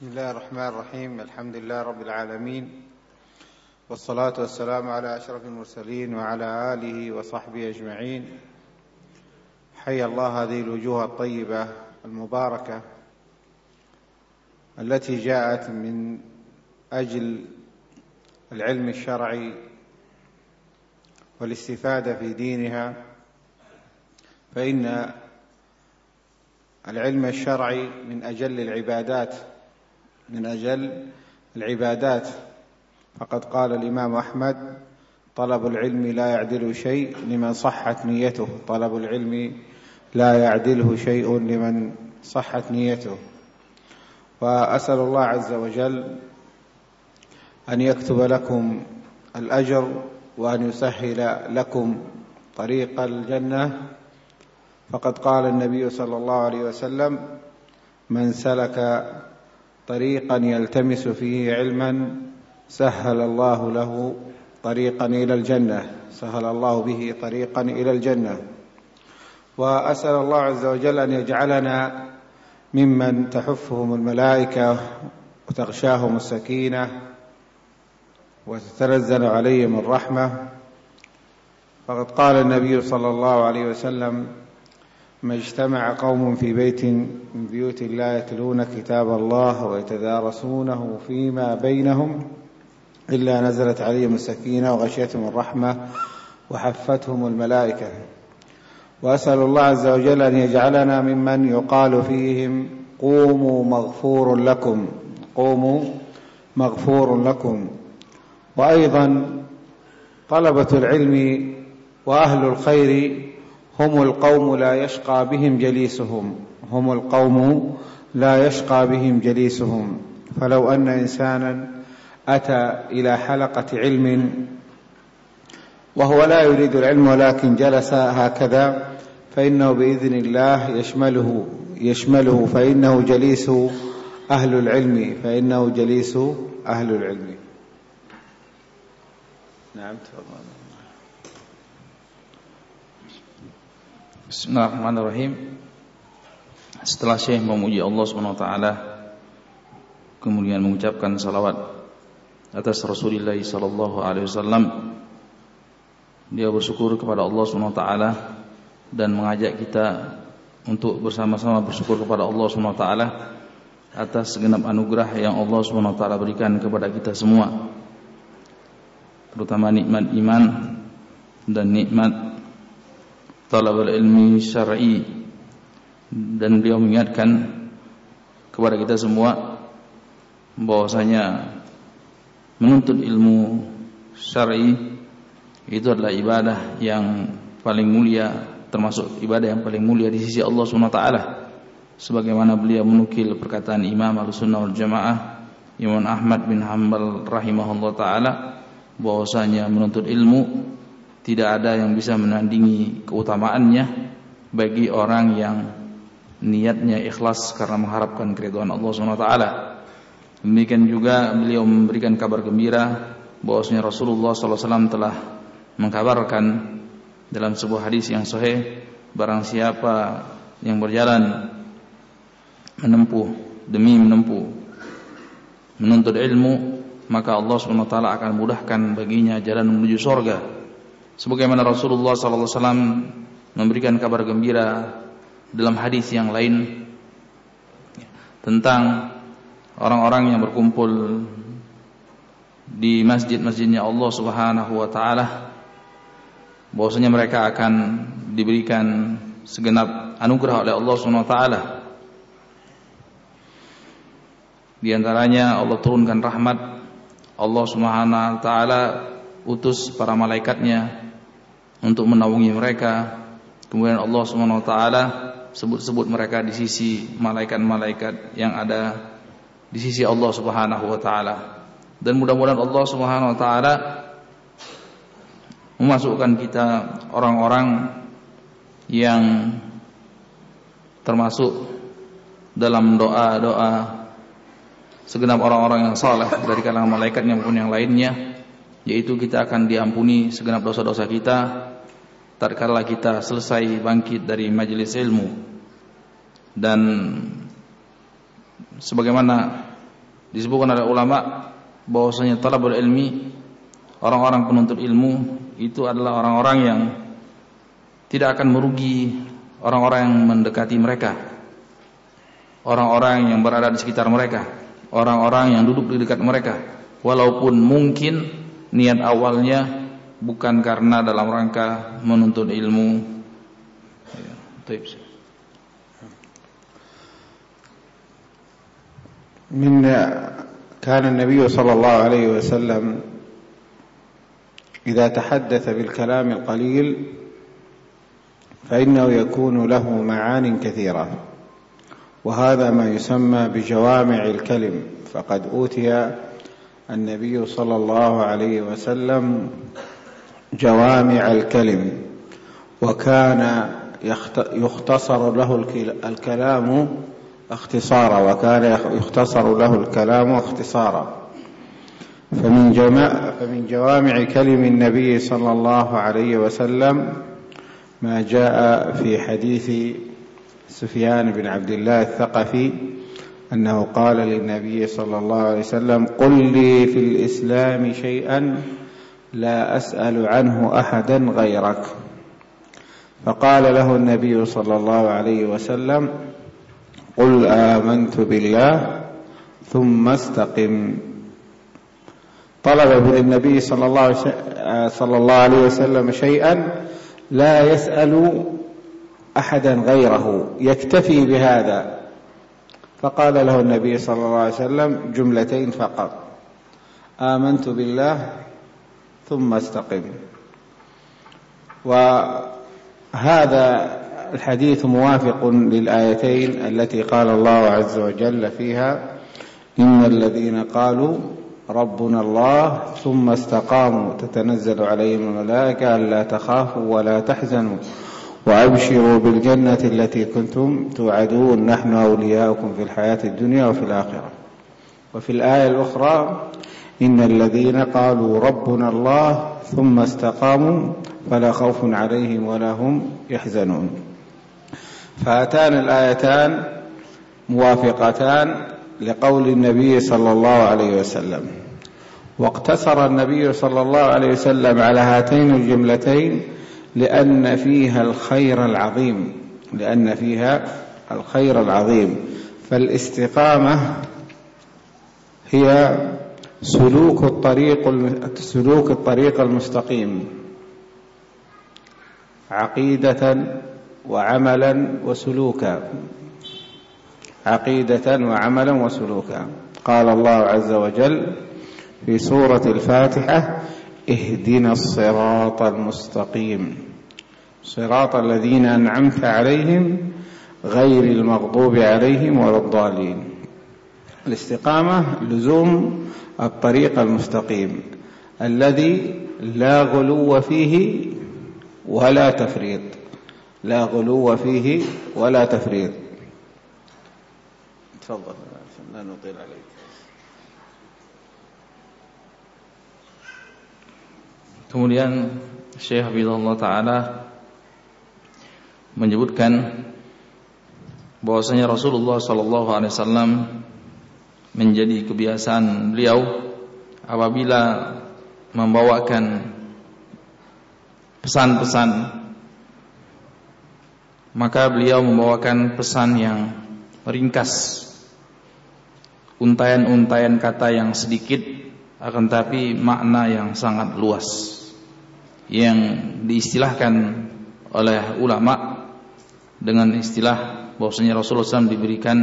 بسم الله الرحمن الرحيم الحمد لله رب العالمين والصلاة والسلام على أشرف المرسلين وعلى آله وصحبه أجمعين. حيا الله هذه الوجوه الطيبة المباركة التي جاءت من أجل العلم الشرعي والاستفادة في دينها. فإن العلم الشرعي من أجل العبادات من أجل العبادات. فقد قال الإمام أحمد طلب العلم لا يعدل شيء لمن صحت نيته. طلب العلم لا يعدله شيء لمن صحت نيته. وأسأل الله عز وجل أن يكتب لكم الأجر وأن يسهل لكم طريق الجنة. فقد قال النبي صلى الله عليه وسلم من سلك طريقا يلتمس فيه علما سهل الله له طريقا إلى الجنة سهل الله به طريقا إلى الجنة. وأسأل الله عز وجل أن يجعلنا ممن تحفهم الملائكة وتغشاهم السكينة وتتنزل عليهم الرحمة. فقد قال النبي صلى الله عليه وسلم ما اجتمع قوم في بيت من بيوت الله يتلون كتاب الله ويتدارسونه فيما بينهم إلا نزلت عليهم السكينة وغشيتهم الرحمة وحفتهم الملائكة. وأسأل الله عز وجل أن يجعلنا ممن يقال فيهم قوموا مغفور لكم قوموا مغفور لكم. وأيضا طلبة العلم وأهل الخير هم القوم لا يشقى بهم جليسهم. هم القوم لا يشقى بهم جليسهم. فلو أن إنسانا أتى إلى حلقة علم وهو لا يريد العلم ولكن جلس هكذا فإنه بإذن الله يشمله يشمله فإنه جليس أهل العلم فإنه جليس أهل العلم. نعم تفضل. Bismillahirrahmanirrahim. Setelah Syekh memuji Allah SWT kemudian mengucapkan salawat atas Rasulullah sallallahu alaihi wasallam dia bersyukur kepada Allah SWT dan mengajak kita untuk bersama-sama bersyukur kepada Allah SWT atas segenap anugerah yang Allah SWT berikan kepada kita semua terutama nikmat iman dan nikmat talabul ilmi syar'i. Dan beliau mengingatkan kepada kita semua bahwasanya menuntut ilmu syar'i itu adalah ibadah yang paling mulia termasuk ibadah yang paling mulia di sisi Allah Subhanahu taala. Sebagaimana beliau menukil perkataan Imam Ahlussunnah wal Jamaah Imam Ahmad bin Hanbal rahimahullah taala bahwasanya menuntut ilmu tidak ada yang bisa menandingi keutamaannya bagi orang yang niatnya ikhlas karena mengharapkan keridhaan Allah Subhanahu wa taala. Demikian juga beliau memberikan kabar gembira bahwasanya Rasulullah SAW telah mengkabarkan dalam sebuah hadis yang sahih barang siapa yang berjalan menempuh demi menempuh menuntut ilmu maka Allah Subhanahu wa taala akan mudahkan baginya jalan menuju surga sebagaimana Rasulullah sallallahu alaihi wasallam memberikan kabar gembira dalam hadis yang lain tentang orang-orang yang berkumpul di masjid-masjidnya Allah Subhanahu wa taala bahwasanya mereka akan diberikan segenap anugerah oleh Allah Subhanahu wa taala. Di antaranya Allah turunkan rahmat. Allah Subhanahu wa taala utus para malaikatnya untuk menaungi mereka. Kemudian Allah Subhanahu wa taala sebut-sebut mereka di sisi malaikat-malaikat yang ada di sisi Allah Subhanahu wa taala. Dan mudah-mudahan Allah Subhanahu wa taala memasukkan kita orang-orang yang termasuk dalam doa-doa segenap orang-orang yang saleh dari kalangan malaikatnya maupun yang lainnya yaitu kita akan diampuni segenap dosa-dosa kita tatkala kita selesai bangkit dari majelis ilmu dan sebagaimana disebutkan oleh ulama bahwasanya talabul ilmi orang-orang penuntut ilmu itu adalah orang-orang yang tidak akan merugi orang-orang yang mendekati mereka. Orang-orang yang berada di sekitar mereka. Orang-orang yang duduk di dekat mereka. Walaupun mungkin niat awalnya bukan karena dalam rangka menuntut ilmu. Ya, من كان النبي صلى الله عليه وسلم إذا تحدث بالكلام القليل فإنه يكون له معان كثيرة وهذا ما يسمى بجوامع الكلم فقد أوتي النبي صلى الله عليه وسلم جوامع الكلم وكان يختصر له الكلام اختصارا وكان يختصر له الكلام اختصارا. فمن, جماع فمن جوامع كلم النبي صلى الله عليه وسلم ما جاء في حديث سفيان بن عبد الله الثقفي أنه قال للنبي صلى الله عليه وسلم قل لي في الإسلام شيئا لا أسأل عنه أحدا غيرك. فقال له النبي صلى الله عليه وسلم قل آمنت بالله ثم استقم. طلب من النبي صلى الله صلى الله عليه وسلم شيئا لا يسأل أحدا غيره يكتفي بهذا. فقال له النبي صلى الله عليه وسلم جملتين فقط آمنت بالله ثم استقم. وهذا الحديث موافق للآيتين التي قال الله عز وجل فيها إن الذين قالوا ربنا الله ثم استقاموا تتنزل عليهم الملائكة ألا تخافوا ولا تحزنوا وأبشروا بالجنة التي كنتم توعدون. نحن أولياؤكم في الحياة الدنيا وفي الآخرة. وفي الآية الأخرى إن الذين قالوا ربنا الله ثم استقاموا فلا خوف عليهم ولا هم يحزنون. فهاتان الآيتان موافقتان لقول النبي صلى الله عليه وسلم. واقتصر النبي صلى الله عليه وسلم على هاتين الجملتين لأن فيها الخير العظيم لأن فيها الخير العظيم. فالاستقامة هي سلوك الطريق سلوك الطريق المستقيم. عقيدة وعملا وسلوكا. عقيدة وعملا وسلوكا. قال الله عز وجل في سورة الفاتحة اهدنا الصراط المستقيم. صراط الذين أنعمت عليهم غير المغضوب عليهم ولا الضالين. الاستقامة لزوم الطريق المستقيم الذي لا غلو فيه ولا تفريط لا غلو فيه ولا تفريط تفضل لا نطيل عليك Kemudian Syekh Habibullah Ta'ala menyebutkan bahwasanya Rasulullah Sallallahu Alaihi Wasallam menjadi kebiasaan beliau apabila membawakan pesan-pesan maka beliau membawakan pesan yang ringkas untayan-untayan kata yang sedikit akan tapi makna yang sangat luas yang diistilahkan oleh ulama dengan istilah bahwasanya Rasulullah SAW diberikan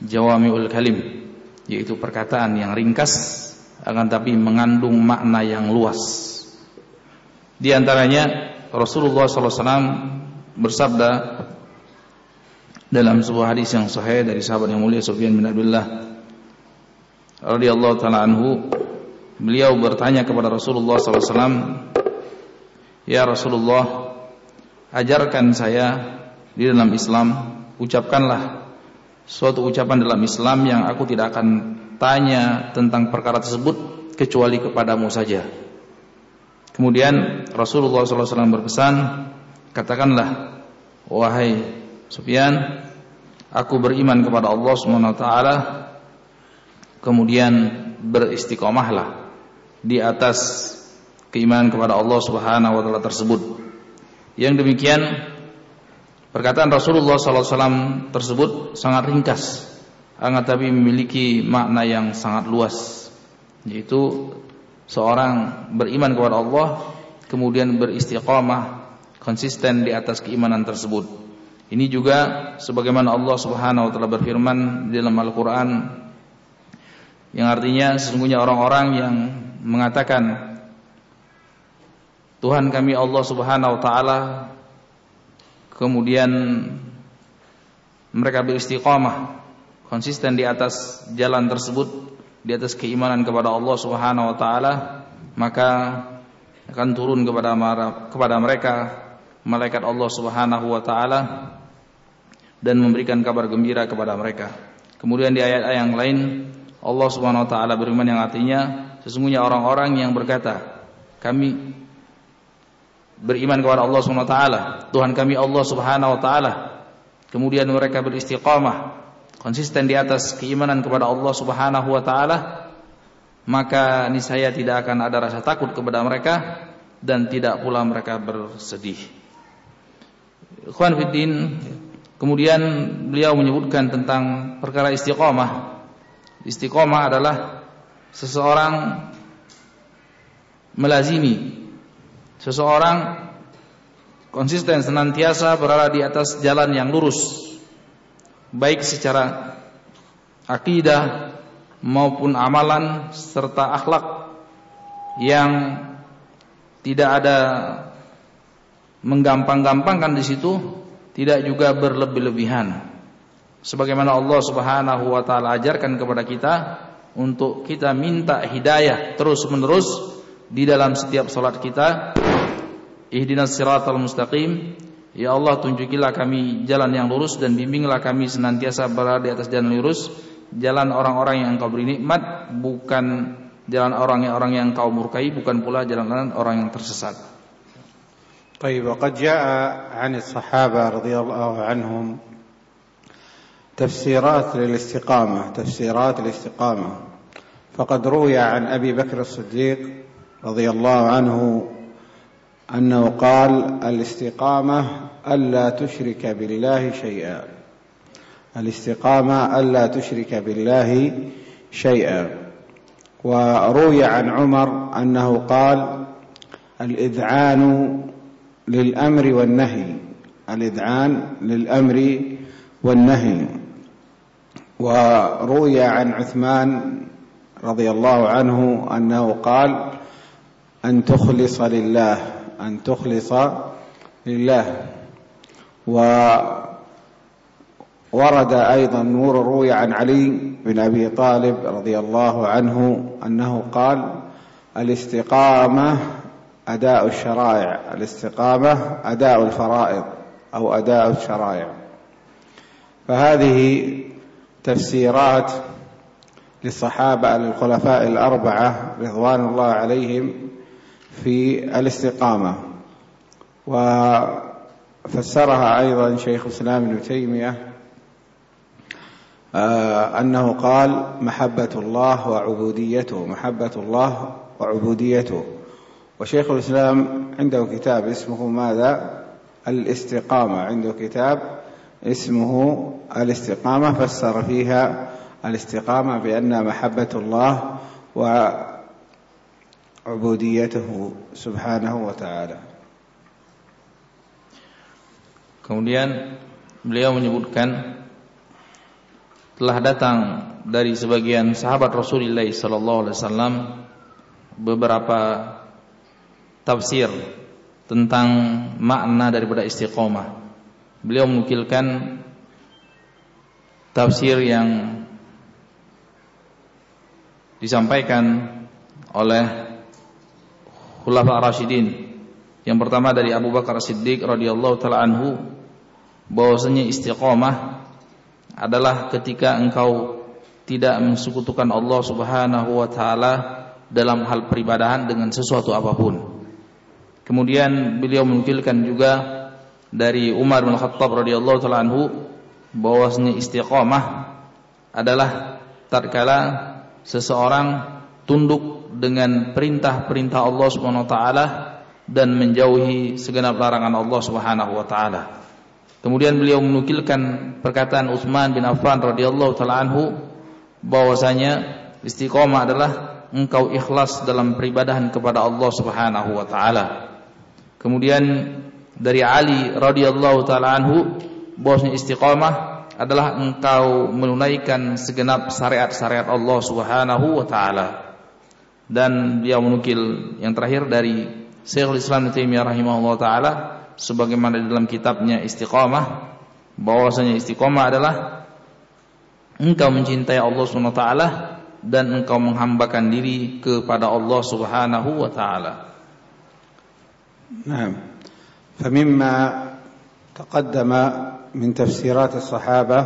jawamiul kalim yaitu perkataan yang ringkas akan tapi mengandung makna yang luas. Di antaranya Rasulullah SAW bersabda dalam sebuah hadis yang sahih dari sahabat yang mulia Sufyan bin Abdullah radhiyallahu taala anhu beliau bertanya kepada Rasulullah SAW Ya Rasulullah Ajarkan saya Di dalam Islam Ucapkanlah Suatu ucapan dalam Islam Yang aku tidak akan tanya Tentang perkara tersebut Kecuali kepadamu saja Kemudian Rasulullah SAW berpesan Katakanlah Wahai Sufyan Aku beriman kepada Allah SWT kemudian beristiqomahlah di atas keimanan kepada Allah Subhanahu wa taala tersebut. Yang demikian perkataan Rasulullah SAW tersebut sangat ringkas, akan tapi memiliki makna yang sangat luas, yaitu seorang beriman kepada Allah kemudian beristiqamah konsisten di atas keimanan tersebut. Ini juga sebagaimana Allah Subhanahu wa taala berfirman di dalam Al-Qur'an yang artinya sesungguhnya orang-orang yang mengatakan Tuhan kami Allah Subhanahu wa taala kemudian mereka beristiqamah konsisten di atas jalan tersebut di atas keimanan kepada Allah Subhanahu wa taala maka akan turun kepada kepada mereka malaikat Allah Subhanahu wa taala dan memberikan kabar gembira kepada mereka. Kemudian di ayat-ayat yang lain Allah Subhanahu wa taala berfirman yang artinya sesungguhnya orang-orang yang berkata kami beriman kepada Allah Subhanahu wa taala, Tuhan kami Allah Subhanahu wa taala. Kemudian mereka beristiqamah konsisten di atas keimanan kepada Allah Subhanahu wa taala, maka niscaya tidak akan ada rasa takut kepada mereka dan tidak pula mereka bersedih. Ikhwan fiddin, kemudian beliau menyebutkan tentang perkara istiqamah. Istiqamah adalah seseorang melazimi seseorang konsisten senantiasa berada di atas jalan yang lurus baik secara akidah maupun amalan serta akhlak yang tidak ada menggampang-gampangkan di situ, tidak juga berlebih-lebihan. Sebagaimana Allah Subhanahu wa taala ajarkan kepada kita untuk kita minta hidayah terus-menerus di dalam setiap salat kita. Ihdinas siratal mustaqim. Ya Allah tunjukilah kami jalan yang lurus dan bimbinglah kami senantiasa berada di atas jalan lurus, jalan orang-orang yang Engkau beri nikmat, bukan jalan orang-orang yang Engkau murkai, bukan pula jalan orang yang tersesat. طيب وقد جاء عن الصحابة رضي الله عنهم تفسيرات للاستقامة تفسيرات الاستقامة فقد روي عن أبي بكر الصديق رضي الله عنه أنه قال الاستقامة ألا تشرك بالله شيئا. الاستقامة ألا تشرك بالله شيئا. وروي عن عمر أنه قال الإذعان للأمر والنهي. الإذعان للأمر والنهي. وروي عن عثمان رضي الله عنه أنه قال أن تخلص لله. أن تخلص لله. وورد أيضا نور روي عن علي بن أبي طالب رضي الله عنه أنه قال الاستقامة أداء الشرائع الاستقامة أداء الفرائض أو أداء الشرائع. فهذه تفسيرات للصحابة للخلفاء الأربعة رضوان الله عليهم في الاستقامة وفسرها أيضا شيخ الإسلام ابن تيمية أنه قال محبة الله وعبوديته محبة الله وعبوديته. وشيخ الإسلام عنده كتاب اسمه ماذا؟ الاستقامة. عنده كتاب اسمه الاستقامة فسر فيها الاستقامة بأن محبة الله ubudiyatahu subhanahu wa ta'ala. Kemudian beliau menyebutkan telah datang dari sebagian sahabat Rasulullah sallallahu alaihi wasallam beberapa tafsir tentang makna daripada istiqomah. Beliau menukilkan tafsir yang disampaikan oleh Khulafa Rasyidin. Yang pertama dari Abu Bakar Siddiq radhiyallahu taala anhu bahwasanya istiqomah adalah ketika engkau tidak mensekutukan Allah Subhanahu wa taala dalam hal peribadahan dengan sesuatu apa pun. Kemudian beliau menukilkan juga dari Umar bin Khattab radhiyallahu taala anhu bahwasanya istiqamah adalah tatkala seseorang tunduk dengan perintah-perintah Allah Subhanahu wa taala dan menjauhi segenap larangan Allah Subhanahu wa taala. Kemudian beliau menukilkan perkataan Utsman bin Affan radhiyallahu taala anhu bahwasanya istiqomah adalah engkau ikhlas dalam peribadahan kepada Allah Subhanahu wa taala. Kemudian dari Ali radhiyallahu taala anhu bahwasanya istiqomah adalah engkau menunaikan segenap syariat-syariat Allah Subhanahu wa taala Dan dia menukil yang terakhir dari Syekhul Islam Taimiyah rahimahullah taala sebagaimana dalam kitabnya Istiqamah bahwasanya istiqomah adalah engkau mencintai Allah Subhanahu wa taala dan engkau menghambakan diri kepada Allah Subhanahu wa taala. Naam. فمما تقدم من تفسيرات الصحابة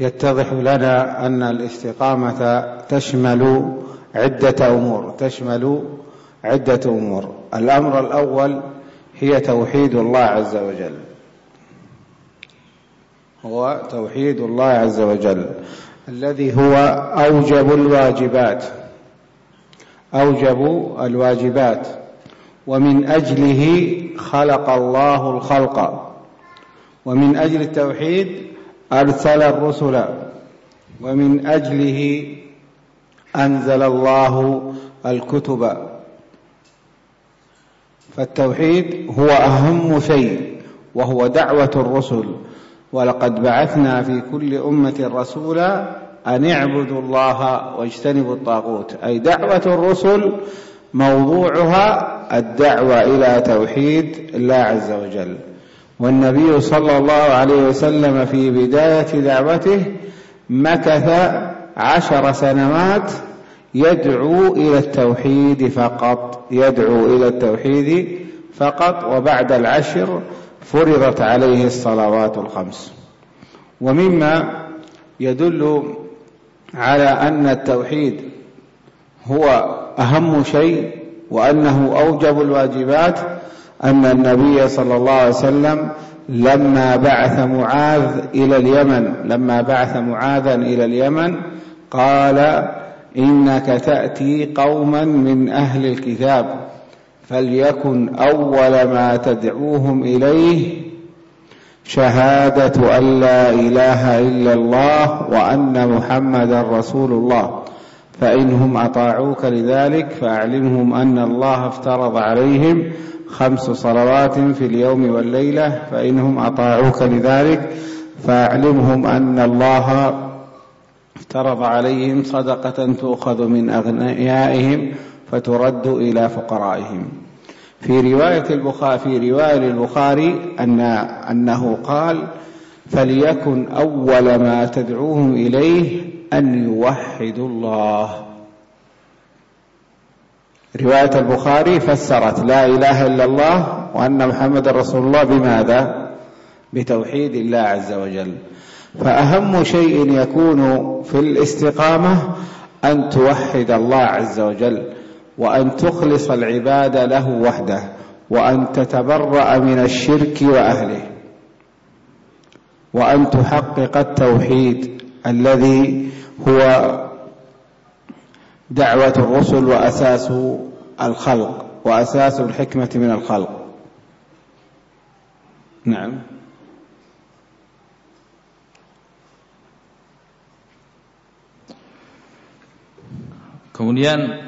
يتضح لنا أن الاستقامة تشمل عدة أمور تشمل عدة أمور. الأمر الأول هي توحيد الله عز وجل. هو توحيد الله عز وجل الذي هو أوجب الواجبات أوجب الواجبات. ومن أجله خلق الله الخلق. ومن أجل التوحيد أرسل الرسل. ومن أجله أنزل الله الكتب. فالتوحيد هو أهم شيء وهو دعوة الرسل. ولقد بعثنا في كل أمة رسولا أن اعبدوا الله واجتنبوا الطاغوت. أي دعوة الرسل موضوعها الدعوة إلى توحيد الله عز وجل. والنبي صلى الله عليه وسلم في بداية دعوته مكث عشر سنوات يدعو إلى التوحيد فقط يدعو إلى التوحيد فقط وبعد العشر فرضت عليه الصلوات الخمس. ومما يدل على أن التوحيد هو أهم شيء وأنه أوجب الواجبات أن النبي صلى الله عليه وسلم لما بعث معاذ إلى اليمن لما بعث معاذا إلى اليمن قال إنك تأتي قوما من أهل الكتاب فليكن أول ما تدعوهم إليه شهادة أن لا إله إلا الله وأن محمدا رسول الله. فإنهم أطاعوك لذلك فأعلمهم أن الله افترض عليهم خمس صلوات في اليوم والليلة. فإنهم أطاعوك لذلك فأعلمهم أن الله افترض عليهم صدقة تؤخذ من أغنيائهم فترد إلى فقرائهم. في رواية البخاري في رواية البخاري أن أنه قال فليكن أول ما تدعوهم إليه أن يوحدوا الله. رواية البخاري فسرت لا إله إلا الله وأن محمد رسول الله بماذا؟ بتوحيد الله عز وجل. فأهم شيء يكون في الاستقامة أن توحد الله عز وجل وأن تخلص العبادة له وحده وأن تتبرأ من الشرك وأهله وأن تحقق التوحيد الذي هو دعوة الرسل وأساس الخلق وأساس الحكمة من الخلق. نعم. Kemudian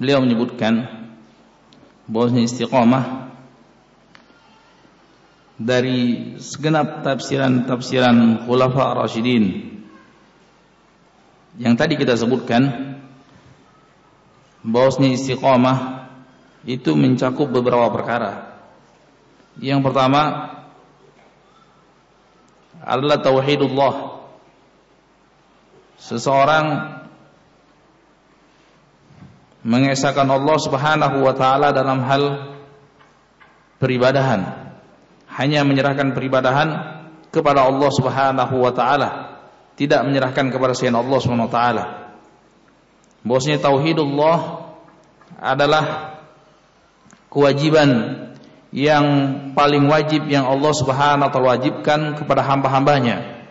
beliau menyebutkan bahwasanya istiqamah dari segenap tafsiran-tafsiran khulafa rasyidin yang tadi kita sebutkan bahwasanya istiqamah itu mencakup beberapa perkara. Yang pertama adalah tauhidullah. Seseorang mengesahkan Allah Subhanahu wa taala dalam hal peribadahan. Hanya menyerahkan peribadahan kepada Allah Subhanahu wa taala, tidak menyerahkan kepada selain Allah Subhanahu wa taala. Bahwasanya tauhidullah adalah kewajiban yang paling wajib yang Allah Subhanahu wa taala wajibkan kepada hamba-hambanya.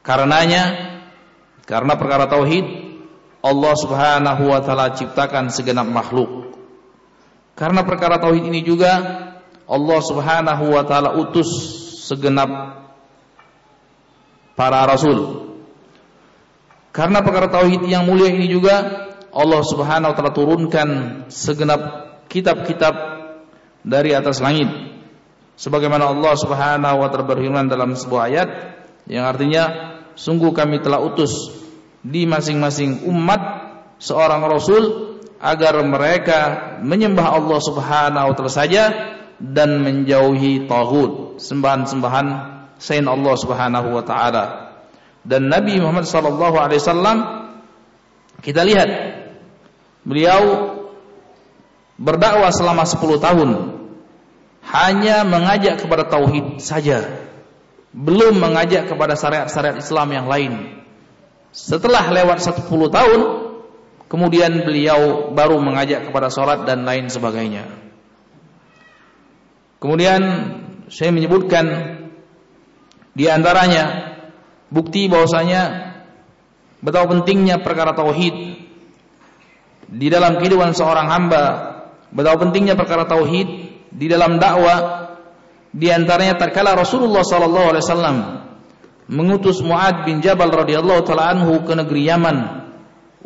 Karenanya karena perkara tauhid Allah Subhanahu wa taala ciptakan segenap makhluk. Karena perkara tauhid ini juga Allah Subhanahu wa taala utus segenap para rasul. Karena perkara tauhid yang mulia ini juga Allah Subhanahu wa taala turunkan segenap kitab-kitab dari atas langit. Sebagaimana Allah Subhanahu wa taala berfirman dalam sebuah ayat yang artinya sungguh kami telah utus di masing-masing umat seorang rasul agar mereka menyembah Allah Subhanahu wa taala saja dan menjauhi tagut, sembahan-sembahan selain Allah Subhanahu wa taala. Dan Nabi Muhammad sallallahu alaihi wasallam kita lihat beliau berdakwah selama 10 tahun hanya mengajak kepada tauhid saja belum mengajak kepada syariat-syariat Islam yang lain setelah lewat 10 tahun kemudian beliau baru mengajak kepada sholat dan lain sebagainya. Kemudian saya menyebutkan di antaranya bukti bahwasanya betapa pentingnya perkara tauhid di dalam kehidupan seorang hamba betapa pentingnya perkara tauhid di dalam dakwah di antaranya tatkala Rasulullah sallallahu alaihi wasallam mengutus Muad bin Jabal radhiyallahu taala anhu ke negeri Yaman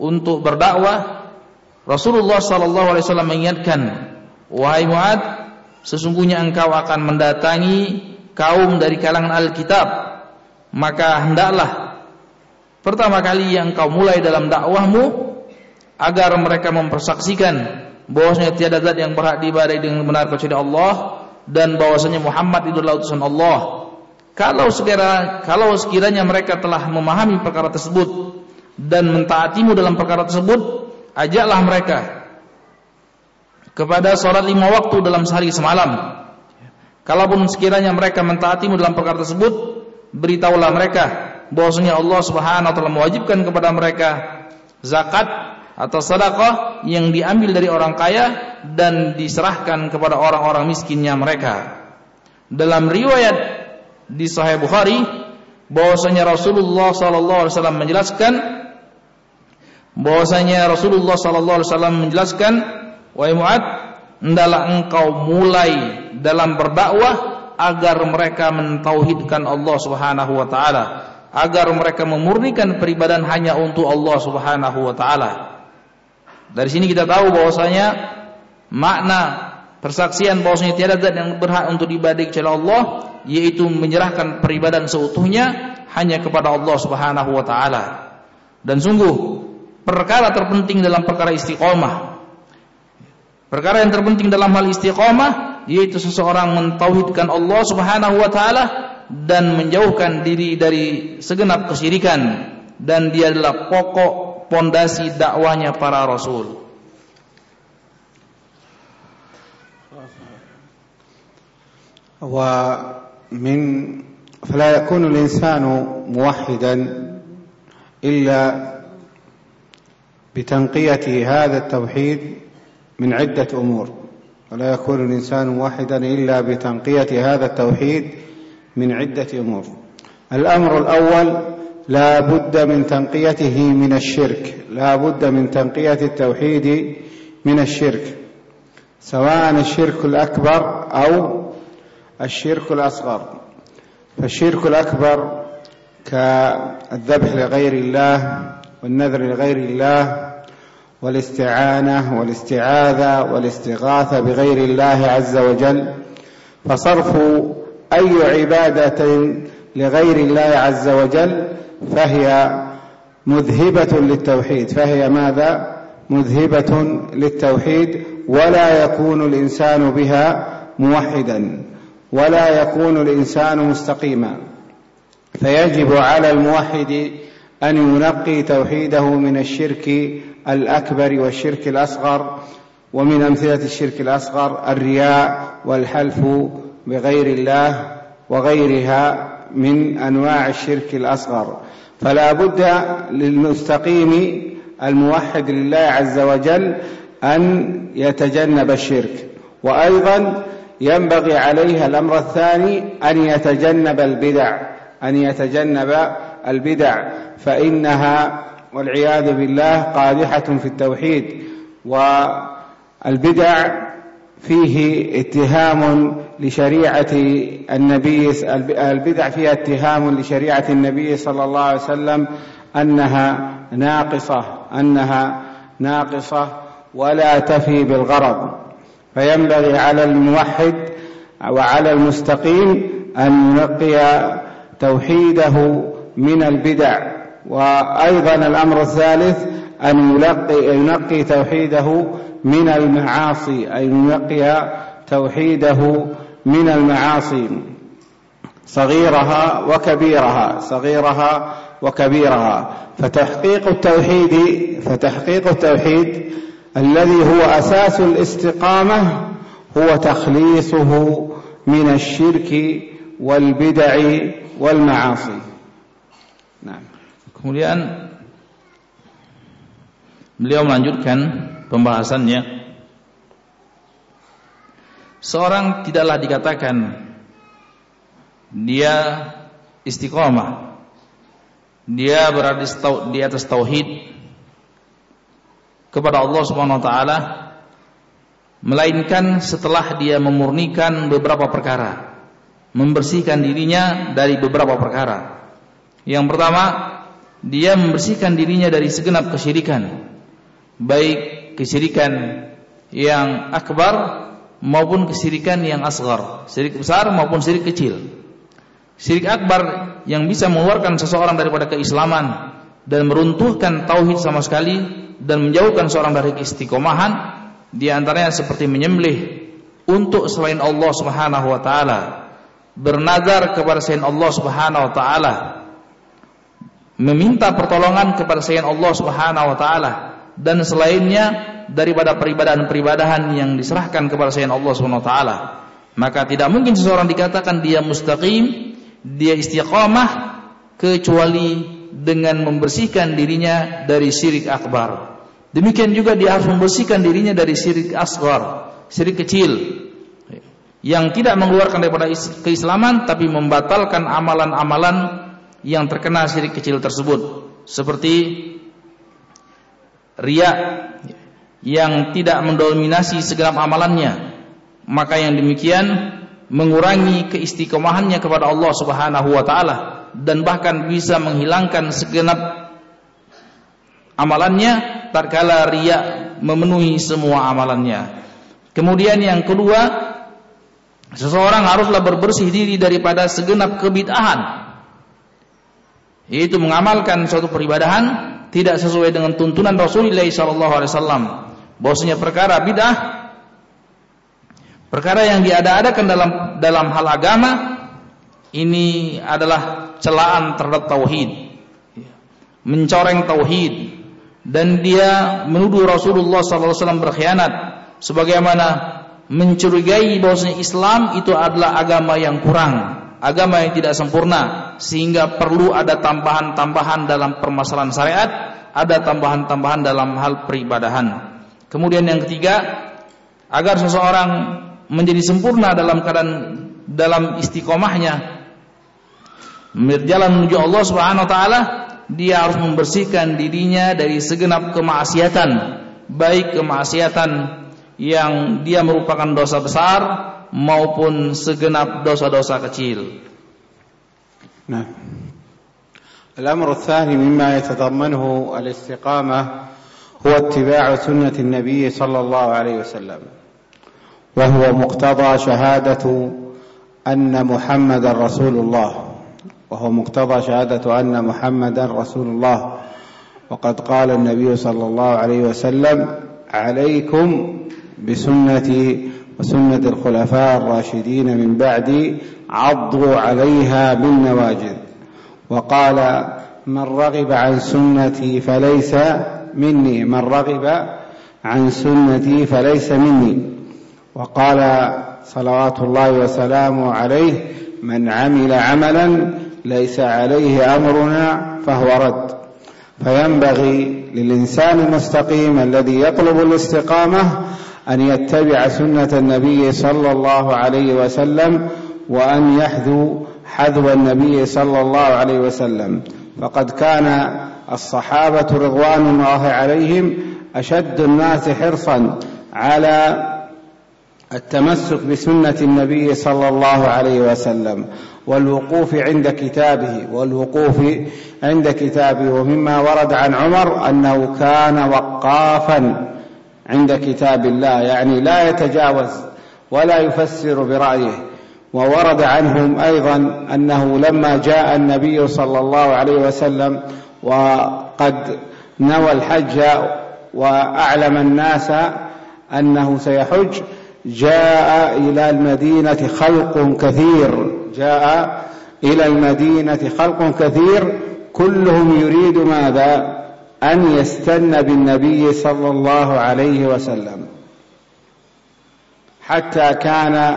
untuk berdakwah Rasulullah sallallahu alaihi wasallam mengingatkan wahai Muad sesungguhnya engkau akan mendatangi kaum dari kalangan Alkitab maka hendaklah pertama kali yang kau mulai dalam dakwahmu agar mereka mempersaksikan bahwasanya tiada zat yang berhak diibadahi dengan benar kecuali Allah dan bahwasanya Muhammad adalah utusan Allah. Kalau sekira kalau sekiranya mereka telah memahami perkara tersebut dan mentaatimu dalam perkara tersebut, ajaklah mereka kepada sholat lima waktu dalam sehari semalam. Kalaupun sekiranya mereka mentaatimu dalam perkara tersebut, beritahulah mereka bahwasanya Allah Subhanahu wa taala mewajibkan kepada mereka zakat atau sedekah yang diambil dari orang kaya dan diserahkan kepada orang-orang miskinnya mereka. Dalam riwayat di Sahih Bukhari bahwasanya Rasulullah sallallahu alaihi wasallam menjelaskan bahwasanya Rasulullah sallallahu alaihi wasallam menjelaskan wahai Muad hendaklah engkau mulai dalam berdakwah agar mereka mentauhidkan Allah Subhanahu wa taala agar mereka memurnikan peribadahan hanya untuk Allah Subhanahu wa taala. Dari sini kita tahu bahwasanya makna persaksian bahwasanya tiada zat yang berhak untuk diibadahi kecuali Allah yaitu menyerahkan peribadahan seutuhnya hanya kepada Allah Subhanahu wa taala. Dan sungguh perkara terpenting dalam perkara istiqomah. Perkara yang terpenting dalam hal istiqomah yaitu seseorang mentauhidkan Allah Subhanahu wa taala dan menjauhkan diri dari segenap kesyirikan dan dia adalah pokok pondasi dakwahnya para rasul. ومن فلا يكون الإنسان موحدا إلا بتنقية هذا التوحيد من عدة أمور. ولا يكون الإنسان موحدا إلا بتنقية هذا التوحيد من عدة أمور. الأمر الأول لا بد من تنقيته من الشرك. لا بد من تنقية التوحيد من الشرك. سواء الشرك الأكبر أو الشرك الأصغر. فالشرك الأكبر كالذبح لغير الله والنذر لغير الله والاستعانة والاستعاذة والاستغاثة بغير الله عز وجل. فصرف أي عبادة لغير الله عز وجل فهي مذهبة للتوحيد. فهي ماذا؟ مذهبة للتوحيد ولا يكون الإنسان بها موحدا. ولا يكون الإنسان مستقيما. فيجب على الموحد أن ينقي توحيده من الشرك الأكبر والشرك الأصغر ومن أمثلة الشرك الأصغر الرياء والحلف بغير الله وغيرها من أنواع الشرك الأصغر. فلا بد للمستقيم الموحد لله عز وجل أن يتجنب الشرك. وأيضا ينبغي عليه الأمر الثاني أن يتجنب البدع أن يتجنب البدع. فإنها والعياذ بالله قادحة في التوحيد والبدع فيه اتهام لشريعة النبي البدع فيها اتهام لشريعة النبي صلى الله عليه وسلم أنها ناقصة أنها ناقصة ولا تفي بالغرض. فينبغي على الموحد وعلى المستقيم أن ينقي توحيده من البدع. وأيضا الأمر الثالث أن يلقي ينقي توحيده من المعاصي أي ينقي توحيده من المعاصي. صغيرها وكبيرها صغيرها وكبيرها. فتحقيق التوحيد فتحقيق التوحيد الذي هو أساس الاستقامة هو تخليصه من الشرك والبدع والمعاصي نعم kemudian beliau melanjutkan pembahasannya seorang tidaklah dikatakan dia istiqomah dia berada di atas tauhid kepada Allah Subhanahu wa taala melainkan setelah dia memurnikan beberapa perkara membersihkan dirinya dari beberapa perkara. Yang pertama dia membersihkan dirinya dari segenap kesyirikan baik kesyirikan yang akbar maupun kesyirikan yang asgar syirik besar maupun syirik kecil. Syirik akbar yang bisa mengeluarkan seseorang daripada keislaman dan meruntuhkan tauhid sama sekali dan menjauhkan seorang dari istiqomahan di antaranya seperti menyembelih untuk selain Allah Subhanahu wa taala bernazar kepada selain Allah Subhanahu wa taala meminta pertolongan kepada selain Allah Subhanahu wa taala dan selainnya daripada peribadahan-peribadahan yang diserahkan kepada selain Allah Subhanahu wa taala maka tidak mungkin seseorang dikatakan dia mustaqim dia istiqamah kecuali dengan membersihkan dirinya dari syirik akbar. Demikian juga dia harus membersihkan dirinya dari syirik asgar, syirik kecil yang tidak mengeluarkan daripada keislaman tapi membatalkan amalan-amalan yang terkena syirik kecil tersebut. Seperti ria yang tidak mendominasi segenap amalannya. Maka yang demikian mengurangi keistiqomahannya kepada Allah Subhanahu wa taala dan bahkan bisa menghilangkan segenap amalannya tatkala riya memenuhi semua amalannya. Kemudian yang kedua, seseorang haruslah berbersih diri daripada segenap kebid'ahan. Yaitu mengamalkan suatu peribadahan tidak sesuai dengan tuntunan Rasulullah sallallahu alaihi wasallam. Bahwasanya perkara bid'ah perkara yang diada-adakan dalam dalam hal agama ini adalah celaan terhadap tauhid mencoreng tauhid dan dia menuduh Rasulullah SAW berkhianat. Sebagaimana mencurigai bahwasanya Islam itu adalah agama yang kurang agama yang tidak sempurna sehingga perlu ada tambahan-tambahan dalam permasalahan syariat ada tambahan-tambahan dalam hal peribadahan. Kemudian yang ketiga agar seseorang menjadi sempurna dalam keadaan dalam istiqomahnya berjalan menuju Allah Subhanahu wa taala dia harus membersihkan dirinya dari segenap kemaksiatan baik kemaksiatan yang dia merupakan dosa besar maupun segenap dosa-dosa kecil. Nah. الأمر الثاني مما يتضمنه الاستقامة هو اتباع سنة النبي صلى الله عليه وسلم وهو مقتضى شهادة أن محمد رسول الله وهو مقتضى شهادة أن محمدا رسول الله. وقد قال النبي صلى الله عليه وسلم عليكم بسنتي وسنة الخلفاء الراشدين من بعدي عضوا عليها بالنواجذ. وقال من رغب عن سنتي فليس مني من رغب عن سنتي فليس مني. وقال صلوات الله وسلامه عليه من عمل عملا ليس عليه أمرنا فهو رد. فينبغي للإنسان المستقيم الذي يطلب الاستقامة أن يتبع سنة النبي صلى الله عليه وسلم وأن يحذو حذو النبي صلى الله عليه وسلم. فقد كان الصحابة رضوان الله عليهم أشد الناس حرصا على التمسك بسنة النبي صلى الله عليه وسلم والوقوف عند كتابه والوقوف عند كتابه. ومما ورد عن عمر أنه كان وقافا عند كتاب الله يعني لا يتجاوز ولا يفسر برأيه. وورد عنهم أيضا أنه لما جاء النبي صلى الله عليه وسلم وقد نوى الحج وأعلم الناس أنه سيحج جاء إلى المدينة خلق كثير. جاء إلى المدينة خلق كثير. كلهم يريد ماذا؟ أن يستن بالنبي صلى الله عليه وسلم. حتى كان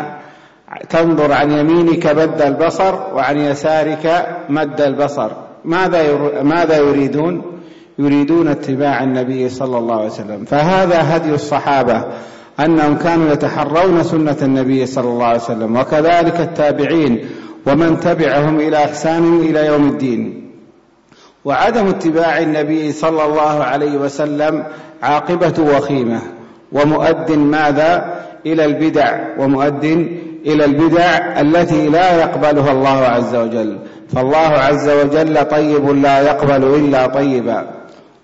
تنظر عن يمينك مد البصر وعن يسارك مد البصر. ماذا ماذا يريدون؟ يريدون اتباع النبي صلى الله عليه وسلم. فهذا هدي الصحابة. أنهم كانوا يتحرون سنة النبي صلى الله عليه وسلم وكذلك التابعين ومن تبعهم إلى إحسان إلى يوم الدين. وعدم اتباع النبي صلى الله عليه وسلم عاقبة وخيمة ومؤد ماذا؟ إلى البدع ومؤد إلى البدع التي لا يقبلها الله عز وجل. فالله عز وجل طيب لا يقبل إلا طيبا.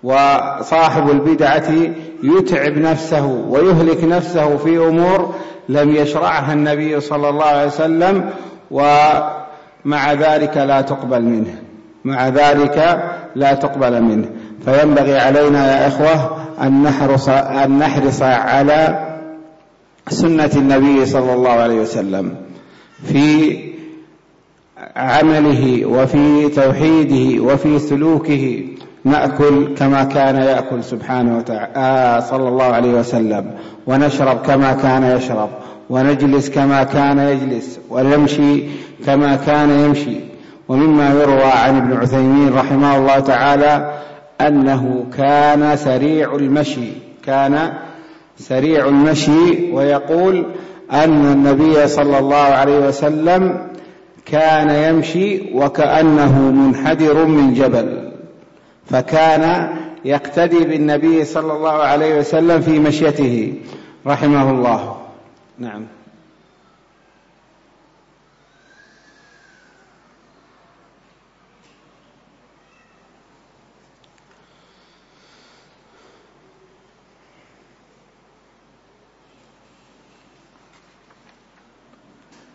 وصاحب البدعة يتعب نفسه ويهلك نفسه في أمور لم يشرعها النبي صلى الله عليه وسلم ومع ذلك لا تقبل منه. مع ذلك لا تقبل منه. فينبغي علينا يا إخوة أن نحرص أن نحرص على سنة النبي صلى الله عليه وسلم في عمله وفي توحيده وفي سلوكه. نأكل كما كان يأكل سبحانه وتعالى. آه صلى الله عليه وسلم. ونشرب كما كان يشرب. ونجلس كما كان يجلس. ونمشي كما كان يمشي. ومما يروى عن ابن عثيمين رحمه الله تعالى أنه كان سريع المشي. كان سريع المشي ويقول أن النبي صلى الله عليه وسلم كان يمشي وكأنه منحدر من جبل. فكان يقتدي بالنبي صلى الله عليه وسلم في مشيته. رحمه الله. نعم.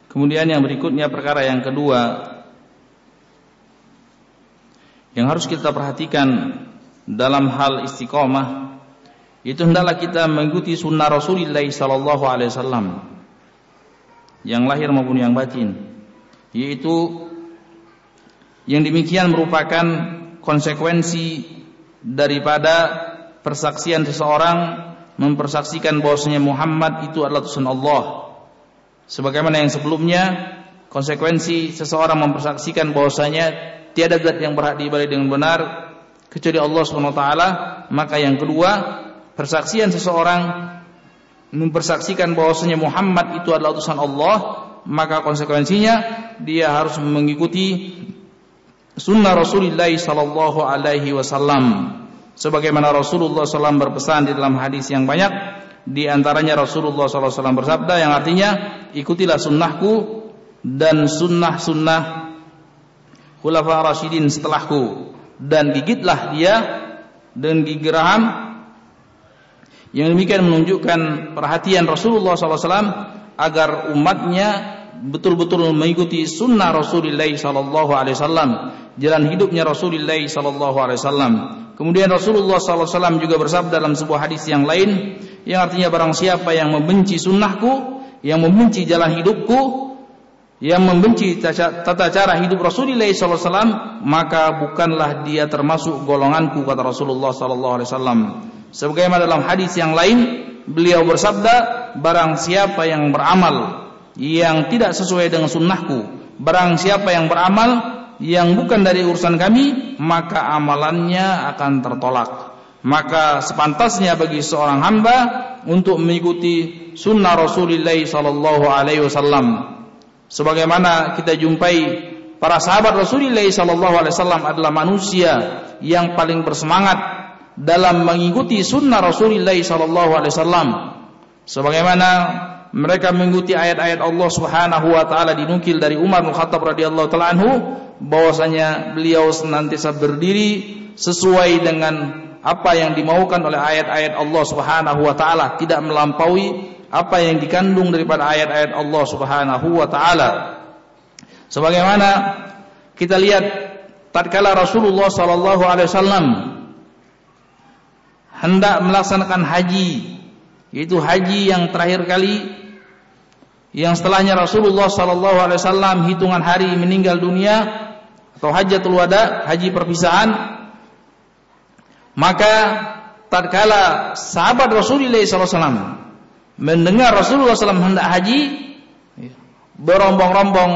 Kemudian yang berikutnya perkara yang kedua. Yang harus kita perhatikan dalam hal istiqomah itu hendaklah kita mengikuti sunnah Rasulullah sallallahu alaihi wasallam yang lahir maupun yang batin yaitu yang demikian merupakan konsekuensi daripada persaksian seseorang mempersaksikan bahwasanya Muhammad itu adalah utusan Allah. Sebagaimana yang sebelumnya konsekuensi seseorang mempersaksikan bahwasanya tiada zat yang berhak diibadai dengan benar kecuali Allah Subhanahu wa taala, maka yang kedua, persaksian seseorang mempersaksikan bahwasanya Muhammad itu adalah utusan Allah, maka konsekuensinya dia harus mengikuti sunnah Rasulullah sallallahu alaihi wasallam. Sebagaimana Rasulullah SAW berpesan di dalam hadis yang banyak, di antaranya Rasulullah SAW bersabda yang artinya ikutilah sunnahku dan sunnah-sunnah khulafa rasyidin setelahku. Dan gigitlah dia dengan gigi geraham yang demikian menunjukkan perhatian Rasulullah SAW agar umatnya betul-betul mengikuti sunnah Rasulullah SAW jalan hidupnya Rasulullah SAW kemudian Rasulullah SAW juga bersabda dalam sebuah hadis yang lain yang artinya barang siapa yang membenci sunnahku yang membenci jalan hidupku yang membenci tata cara hidup Rasulullah SAW maka bukanlah dia termasuk golonganku kata Rasulullah SAW sebagaimana dalam hadis yang lain beliau bersabda barang siapa yang beramal yang tidak sesuai dengan sunnahku barang siapa yang beramal yang bukan dari urusan kami maka amalannya akan tertolak. Maka sepantasnya bagi seorang hamba untuk mengikuti sunnah Rasulullah sallallahu alaihi wasallam sebagaimana kita jumpai para sahabat Rasulullah sallallahu alaihi wasallam adalah manusia yang paling bersemangat dalam mengikuti sunnah Rasulullah sallallahu alaihi wasallam. Sebagaimana mereka mengikuti ayat-ayat Allah Subhanahu wa taala dinukil dari Umar bin Khattab radhiyallahu taala anhu bahwasanya beliau senantiasa berdiri sesuai dengan apa yang dimaukan oleh ayat-ayat Allah Subhanahu wa taala, tidak melampaui apa yang dikandung daripada ayat-ayat Allah Subhanahu wa taala. Sebagaimana kita lihat tatkala Rasulullah sallallahu alaihi wasallam hendak melaksanakan haji, yaitu haji yang terakhir kali yang setelahnya Rasulullah sallallahu alaihi wasallam hitungan hari meninggal dunia atau hajatul wada, haji perpisahan maka tatkala sahabat Rasulullah SAW mendengar Rasulullah SAW hendak haji, berombong-rombong.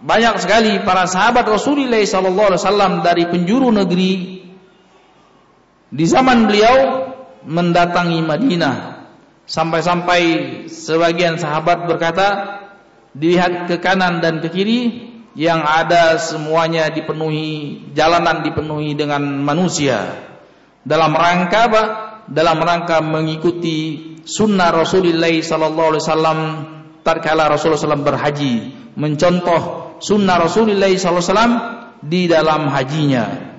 Banyak sekali para sahabat Rasulullah SAW dari penjuru negeri. Di zaman beliau mendatangi Madinah. Sampai-sampai sebagian sahabat berkata dilihat ke kanan dan ke kiri yang ada semuanya dipenuhi jalanan dipenuhi dengan manusia. Dalam rangka apa? Dalam rangka mengikuti sunnah Rasulullah sallallahu alaihi wasallam tatkala Rasulullah SAW berhaji. Mencontoh sunnah Rasulullah wasallam di dalam hajinya.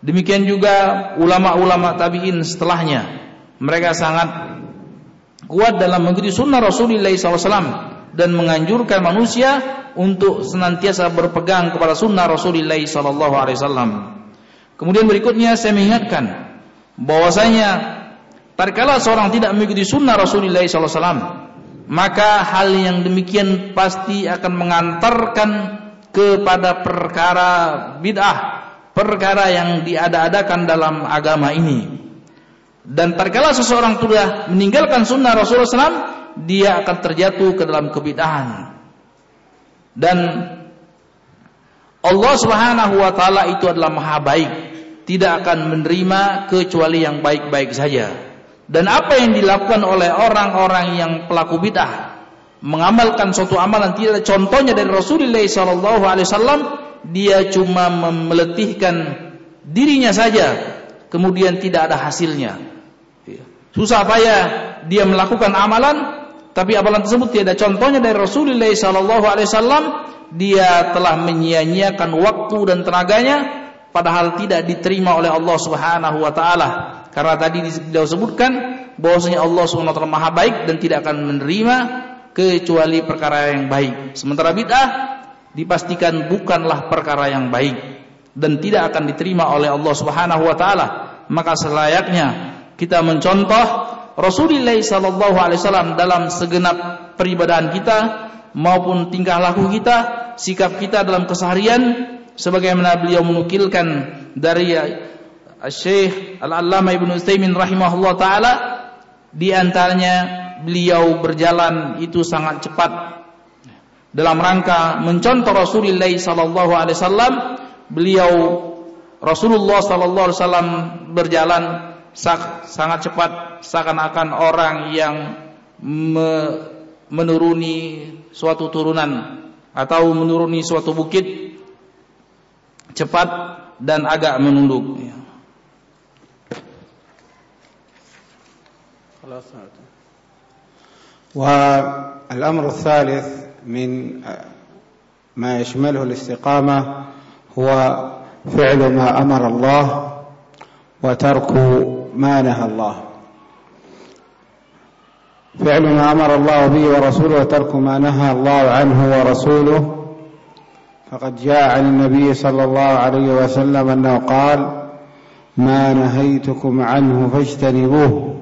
Demikian juga ulama-ulama tabi'in setelahnya. Mereka sangat kuat dalam mengikuti sunnah Rasulullah wasallam dan menganjurkan manusia untuk senantiasa berpegang kepada sunnah Rasulullah wasallam. Kemudian berikutnya saya mengingatkan bahwasanya tatkala seorang tidak mengikuti sunnah Rasulullah wasallam, maka hal yang demikian pasti akan mengantarkan kepada perkara bid'ah, perkara yang diada-adakan dalam agama ini. Dan tatkala seseorang sudah meninggalkan sunnah Rasulullah SAW, dia akan terjatuh ke dalam kebid'ahan. Dan Allah Subhanahu wa taala itu adalah maha baik, tidak akan menerima kecuali yang baik-baik saja. Dan apa yang dilakukan oleh orang-orang yang pelaku bid'ah? Mengamalkan suatu amalan tidak contohnya dari Rasulullah sallallahu alaihi wasallam, dia cuma meletihkan dirinya saja kemudian tidak ada hasilnya. Susah payah dia melakukan amalan tapi amalan tersebut tidak ada contohnya dari Rasulullah sallallahu alaihi wasallam dia telah menyia-nyiakan waktu dan tenaganya padahal tidak diterima oleh Allah Subhanahu wa taala karena tadi beliau sebutkan bahwasanya Allah taala Maha baik dan tidak akan menerima kecuali perkara yang baik. Sementara bid'ah dipastikan bukanlah perkara yang baik dan tidak akan diterima oleh Allah Subhanahu wa taala. Maka selayaknya kita mencontoh Rasulullah sallallahu alaihi wasallam dalam segenap peribadahan kita maupun tingkah laku kita, sikap kita dalam keseharian sebagaimana beliau menukilkan dari Syekh Al-Allamah Ibnu Utsaimin rahimahullah taala di antaranya beliau berjalan itu sangat cepat dalam rangka mencontoh Rasulullah sallallahu alaihi wasallam beliau Rasulullah sallallahu alaihi wasallam berjalan sangat cepat seakan-akan orang yang me menuruni suatu turunan atau menuruni suatu bukit cepat dan agak menunduk. والأمر الثالث من ما يشمله الاستقامة هو فعل ما أمر الله وترك ما نهى الله. فعل ما أمر الله به ورسوله وترك ما نهى الله عنه ورسوله فقد جاء عن النبي صلى الله عليه وسلم أنه قال ما نهيتكم عنه فاجتنبوه.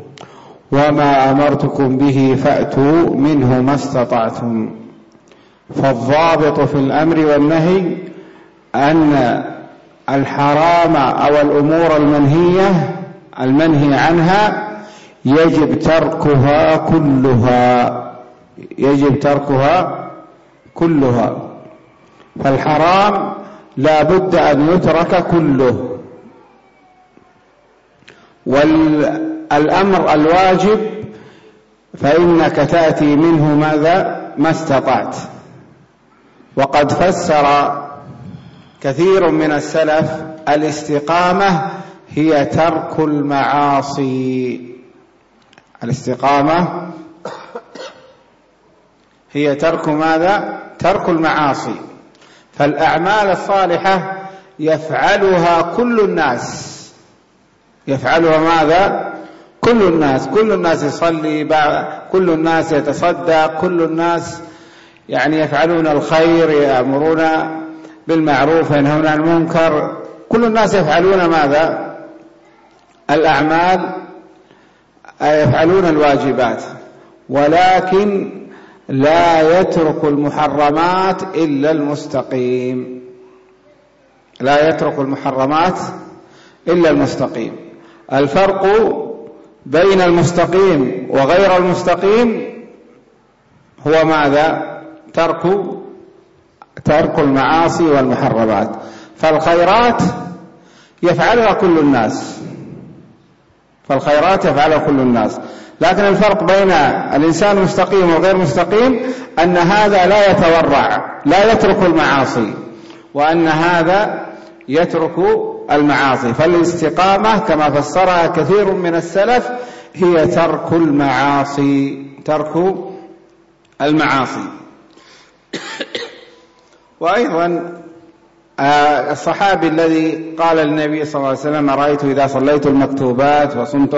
وما أمرتكم به فأتوا منه ما استطعتم فالضابط في الأمر والنهي أن الحرام أو الأمور المنهية المنهي عنها يجب تركها كلها يجب تركها كلها فالحرام لا بد أن يترك كله والأمر الواجب فإنك تأتي منه ماذا؟ ما استطعت. وقد فسر كثير من السلف الاستقامة هي ترك المعاصي. الاستقامة هي ترك ماذا؟ ترك المعاصي. فالأعمال الصالحة يفعلها كل الناس. يفعلها ماذا؟ كل الناس كل الناس يصلي كل الناس يتصدق كل الناس يعني يفعلون الخير يأمرون بالمعروف وينهون عن المنكر. كل الناس يفعلون ماذا؟ الأعمال يفعلون الواجبات. ولكن لا يترك المحرمات إلا المستقيم. لا يترك المحرمات إلا المستقيم. الفرق بين المستقيم وغير المستقيم هو ماذا؟ ترك ترك المعاصي والمحرمات. فالخيرات يفعلها كل الناس. فالخيرات يفعلها كل الناس. لكن الفرق بين الإنسان المستقيم وغير مستقيم أن هذا لا يتورع لا يترك المعاصي وأن هذا يترك المعاصي. فالاستقامة كما فسرها كثير من السلف هي ترك المعاصي ترك المعاصي. وأيضا آه، الصحابي الذي قال للنبي صلى الله عليه وسلم رأيت إذا صليت المكتوبات وصمت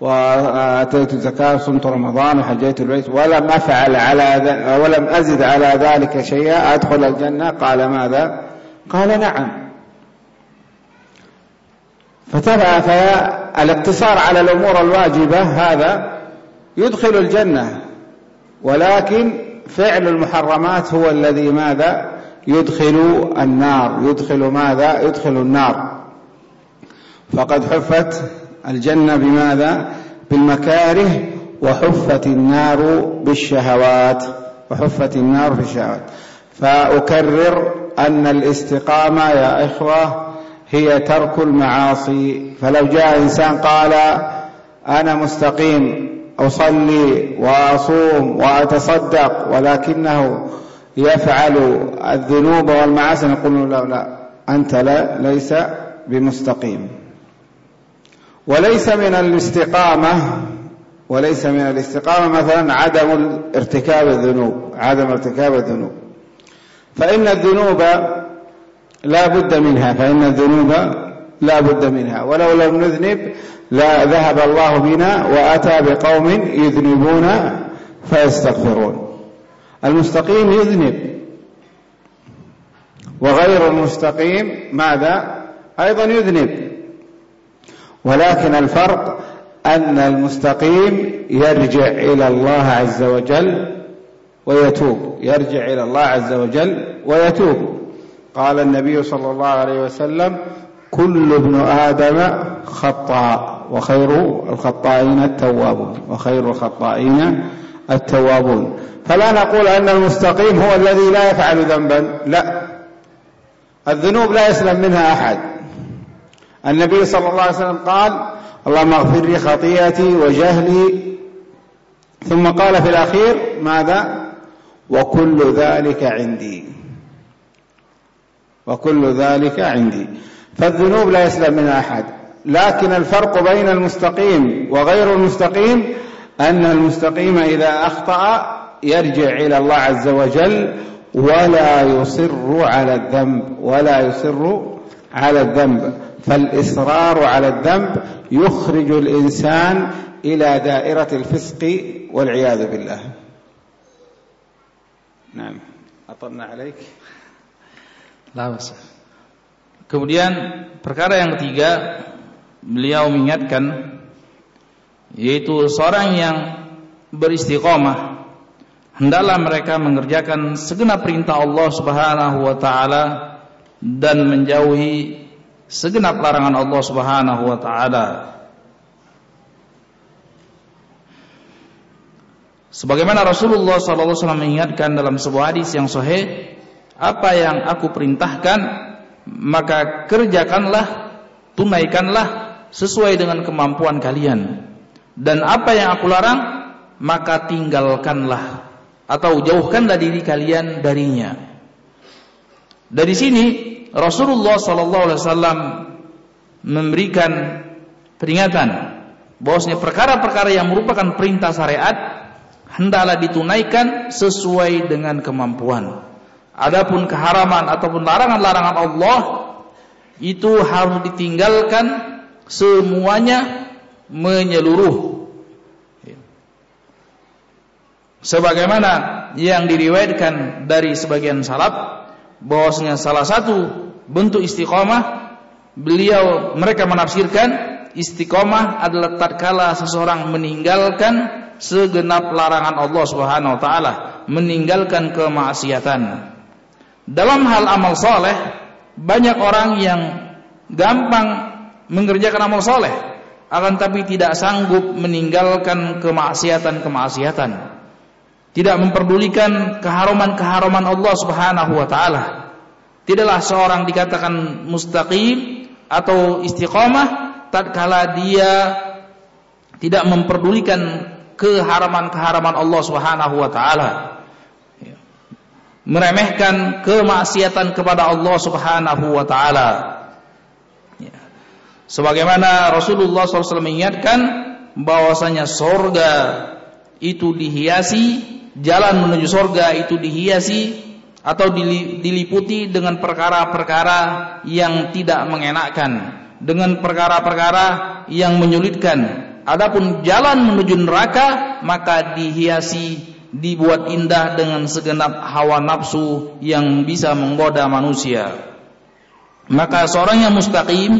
وآتيت الزكاة وصمت رمضان وحجيت البيت ولم أفعل على ولم أزد على ذلك شيئا أدخل الجنة؟ قال ماذا؟ قال نعم. فتبع فالاقتصار على الأمور الواجبة هذا يدخل الجنة. ولكن فعل المحرمات هو الذي ماذا؟ يدخل النار. يدخل ماذا؟ يدخل النار. فقد حفت الجنة بماذا؟ بالمكاره وحفت النار بالشهوات. وحفت النار بالشهوات. فأكرر أن الاستقامة يا إخوة هي ترك المعاصي. فلو جاء إنسان قال أنا مستقيم أصلي وأصوم وأتصدق ولكنه يفعل الذنوب والمعاصي نقول له لا أنت لا ليس بمستقيم. وليس من الاستقامة وليس من الاستقامة مثلا عدم ارتكاب الذنوب عدم ارتكاب الذنوب. فإن الذنوب لا بد منها فإن الذنوب لا بد منها. ولو لم نذنب لا ذهب الله بنا وأتى بقوم يذنبون فيستغفرون. المستقيم يذنب. وغير المستقيم ماذا؟ أيضا يذنب. ولكن الفرق أن المستقيم يرجع إلى الله عز وجل ويتوب. يرجع إلى الله عز وجل ويتوب. قال النبي صلى الله عليه وسلم كل ابن آدم خطاء وخير الخطائين التوابون وخير الخطائين التوابون. فلا نقول أن المستقيم هو الذي لا يفعل ذنبا لا. الذنوب لا يسلم منها أحد. النبي صلى الله عليه وسلم قال اللهم اغفر لي خطيئتي وجهلي. ثم قال في الأخير ماذا؟ وكل ذلك عندي. وكل ذلك عندي. فالذنوب لا يسلم منها أحد. لكن الفرق بين المستقيم وغير المستقيم أن المستقيم إذا أخطأ يرجع إلى الله عز وجل ولا يصر على الذنب ولا يصر على الذنب. فالإصرار على الذنب يخرج الإنسان إلى دائرة الفسق والعياذ بالله. نعم. أطلنا عليك. Kemudian perkara yang ketiga beliau mengingatkan yaitu seorang yang beristiqomah hendaklah mereka mengerjakan segenap perintah Allah Subhanahu wa taala dan menjauhi segenap larangan Allah Subhanahu wa taala. Sebagaimana Rasulullah SAW mengingatkan dalam sebuah hadis yang sahih apa yang aku perintahkan maka kerjakanlah tunaikanlah sesuai dengan kemampuan kalian dan apa yang aku larang maka tinggalkanlah atau jauhkanlah diri kalian darinya Dari sini Rasulullah sallallahu alaihi wasallam memberikan peringatan bahwasanya perkara-perkara yang merupakan perintah syariat hendaklah ditunaikan sesuai dengan kemampuan. Adapun keharaman ataupun larangan-larangan Allah itu harus ditinggalkan semuanya menyeluruh. Sebagaimana yang diriwayatkan dari sebagian salaf bahwasanya salah satu bentuk istiqomah beliau mereka menafsirkan istiqomah adalah tatkala seseorang meninggalkan segenap larangan Allah Subhanahu wa taala, meninggalkan kemaksiatan. Dalam hal amal soleh banyak orang yang gampang mengerjakan amal soleh, akan tapi tidak sanggup meninggalkan kemaksiatan-kemaksiatan. Tidak memperdulikan keharuman-keharuman Allah Subhanahu wa taala. Tidaklah seorang dikatakan mustaqim atau istiqomah tatkala dia tidak memperdulikan keharaman-keharaman Allah Subhanahu wa taala. Meremehkan kemaksiatan kepada Allah Subhanahu wa taala. Sebagaimana Rasulullah SAW mengingatkan bahwasanya sorga itu dihiasi, jalan menuju sorga itu dihiasi atau diliputi dengan perkara-perkara yang tidak mengenakkan, dengan perkara-perkara yang menyulitkan, Adapun jalan menuju neraka maka dihiasi dibuat indah dengan segenap hawa nafsu yang bisa menggoda manusia. Maka seorang yang mustaqim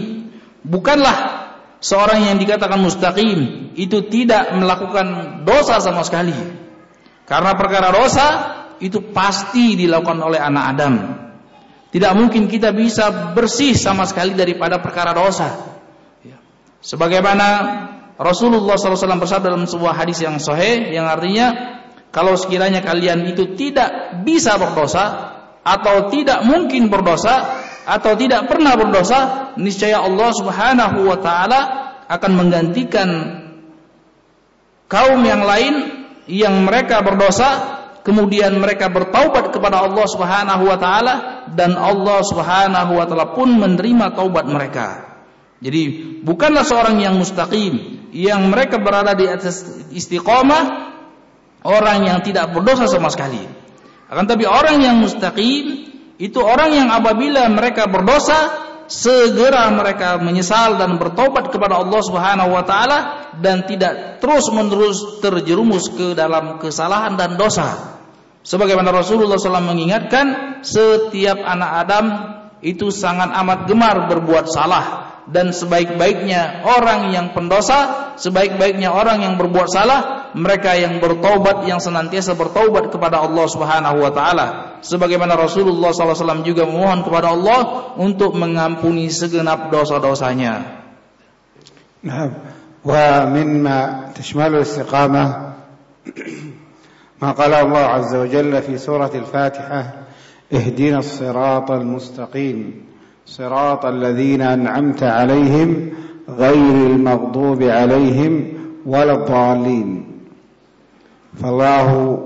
bukanlah seorang yang dikatakan mustaqim itu tidak melakukan dosa sama sekali. Karena perkara dosa itu pasti dilakukan oleh anak Adam. Tidak mungkin kita bisa bersih sama sekali daripada perkara dosa. Sebagaimana Rasulullah SAW bersabda dalam sebuah hadis yang sahih yang artinya kalau sekiranya kalian itu tidak bisa berdosa atau tidak mungkin berdosa atau tidak pernah berdosa, niscaya Allah Subhanahu wa taala akan menggantikan kaum yang lain yang mereka berdosa kemudian mereka bertaubat kepada Allah Subhanahu wa taala dan Allah Subhanahu wa taala pun menerima taubat mereka. Jadi bukanlah seorang yang mustaqim yang mereka berada di atas istiqomah orang yang tidak berdosa sama sekali. Akan tapi orang yang mustaqim itu orang yang apabila mereka berdosa segera mereka menyesal dan bertobat kepada Allah Subhanahu wa taala dan tidak terus-menerus terjerumus ke dalam kesalahan dan dosa. Sebagaimana Rasulullah SAW mengingatkan, setiap anak Adam itu sangat amat gemar berbuat salah dan sebaik-baiknya orang yang pendosa, sebaik-baiknya orang yang berbuat salah, mereka yang bertobat yang senantiasa bertobat kepada Allah Subhanahu wa taala. Sebagaimana Rasulullah SAW juga memohon kepada Allah untuk mengampuni segenap dosa-dosanya. Nah, wa mimma tashmalu istiqamah ma qala Allah azza wa jalla fi surah al-Fatihah اهدنا الصراط المستقيم صراط الذين أنعمت عليهم غير المغضوب عليهم ولا الضالين. فالله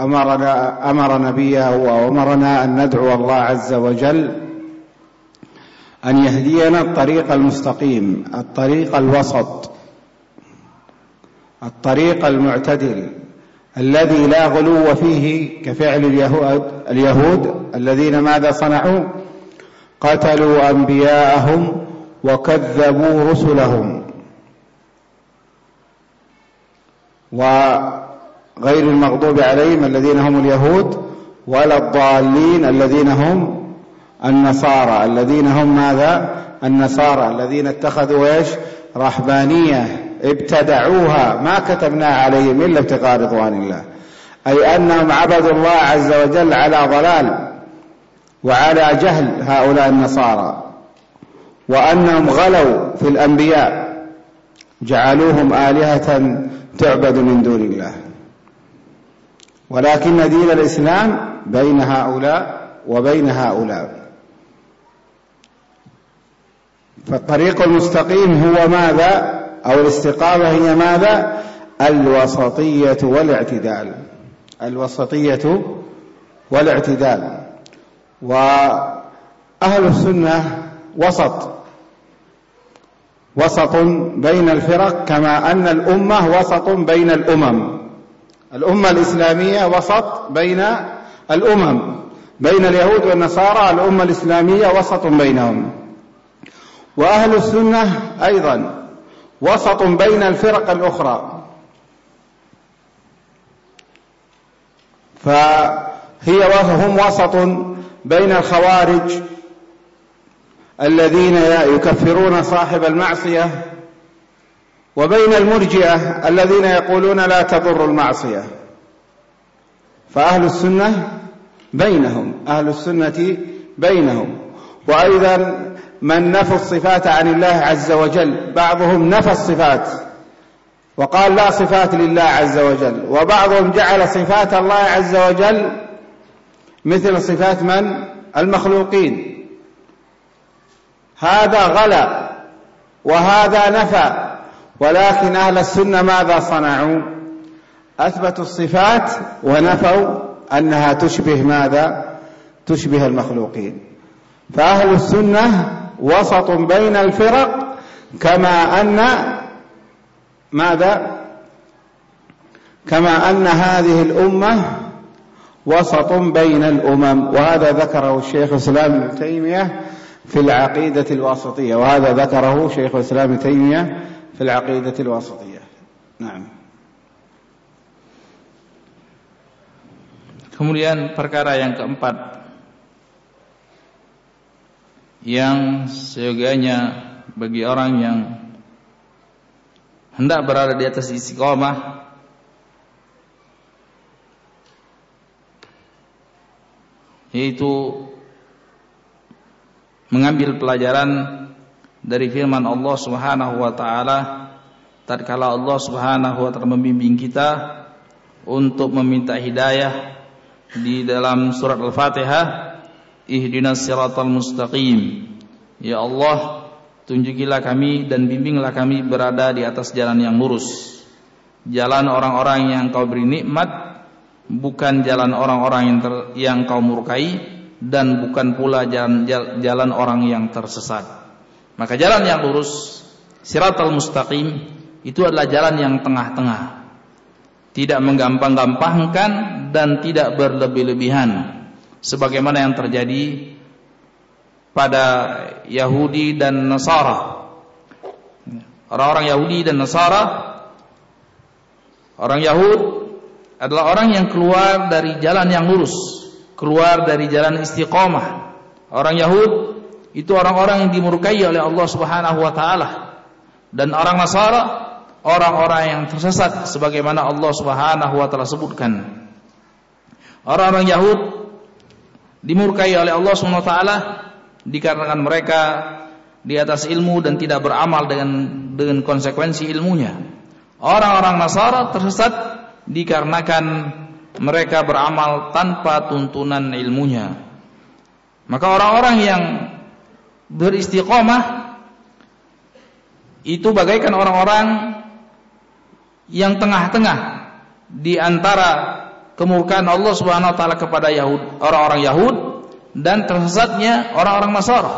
أمرنا أمر نبيه وأمرنا أن ندعو الله عز وجل أن يهدينا الطريق المستقيم الطريق الوسط الطريق المعتدل الذي لا غلو فيه كفعل اليهود, اليهود الذين ماذا صنعوا؟ قتلوا أنبياءهم وكذبوا رسلهم. وغير المغضوب عليهم الذين هم اليهود ولا الضالين الذين هم النصارى. الذين هم ماذا؟ النصارى. الذين اتخذوا إيش؟ رحبانيه ابتدعوها. ما كتبنا عليهم إلا ابتغاء رضوان الله. أي أنهم عبدوا الله عز وجل على ضلال. وعلى جهل هؤلاء النصارى وأنهم غلوا في الأنبياء جعلوهم آلهة تعبد من دون الله. ولكن دين الإسلام بين هؤلاء وبين هؤلاء. فالطريق المستقيم هو ماذا؟ أو الاستقامة هي ماذا؟ الوسطية والاعتدال. الوسطية والاعتدال. وهذا أهل السنة وسط وسط بين الفرق كما أن الأمة وسط بين الأمم. الأمة الإسلامية وسط بين الأمم. بين اليهود والنصارى الأمة الإسلامية وسط بينهم. وأهل السنة أيضا وسط بين الفرق الأخرى. فهي هم وسط بين الخوارج الذين يكفرون صاحب المعصية وبين المرجئة الذين يقولون لا تضر المعصية. فأهل السنة بينهم أهل السنة بينهم. وأيضا من نفى الصفات عن الله عز وجل بعضهم نفى الصفات وقال لا صفات لله عز وجل وبعضهم جعل صفات الله عز وجل مثل صفات من؟ المخلوقين. هذا غلا وهذا نفى ولكن أهل السنة ماذا صنعوا؟ أثبتوا الصفات ونفوا أنها تشبه ماذا؟ تشبه المخلوقين. فأهل السنة وسط بين الفرق كما أن ماذا؟ كما أن هذه الأمة وسط بين الأمم وهذا ذكره الشيخ الإسلام ابن تيمية في العقيدة الواسطية وهذا ذكره شيخ الإسلام ابن تيمية في العقيدة الواسطية نعم Kemudian perkara yang keempat yang seyogianya bagi orang yang hendak berada di atas istiqomah yaitu mengambil pelajaran dari firman Allah Subhanahu wa taala tatkala Allah Subhanahu wa taala membimbing kita untuk meminta hidayah di dalam surat Al-Fatihah ihdinas siratal mustaqim. Ya Allah tunjukilah kami dan bimbinglah kami berada di atas jalan yang lurus. Jalan orang-orang yang kau beri nikmat bukan jalan orang-orang yang ter, yang kau murkai dan bukan pula jalan jalan orang yang tersesat. Maka jalan yang lurus siratal mustaqim itu adalah jalan yang tengah-tengah. Tidak menggampang-gampangkan dan tidak berlebih-lebihan. Sebagaimana yang terjadi pada Yahudi dan Nasara. Orang-orang Yahudi dan Nasara, orang Yahud adalah orang yang keluar dari jalan yang lurus, keluar dari jalan istiqomah. Orang Yahud itu orang-orang yang dimurkai oleh Allah Subhanahu wa taala. Dan orang Nasara orang-orang yang tersesat sebagaimana Allah Subhanahu wa taala sebutkan. Orang-orang Yahud dimurkai oleh Allah Subhanahu wa taala dikarenakan mereka di atas ilmu dan tidak beramal dengan dengan konsekuensi ilmunya. Orang-orang Nasara tersesat dikarenakan mereka beramal tanpa tuntunan ilmunya. Maka orang-orang yang beristiqomah itu bagaikan orang-orang yang tengah-tengah di antara kemurkaan Allah Subhanahu wa taala kepada Yahud, orang-orang Yahud dan tersesatnya orang-orang Nasara.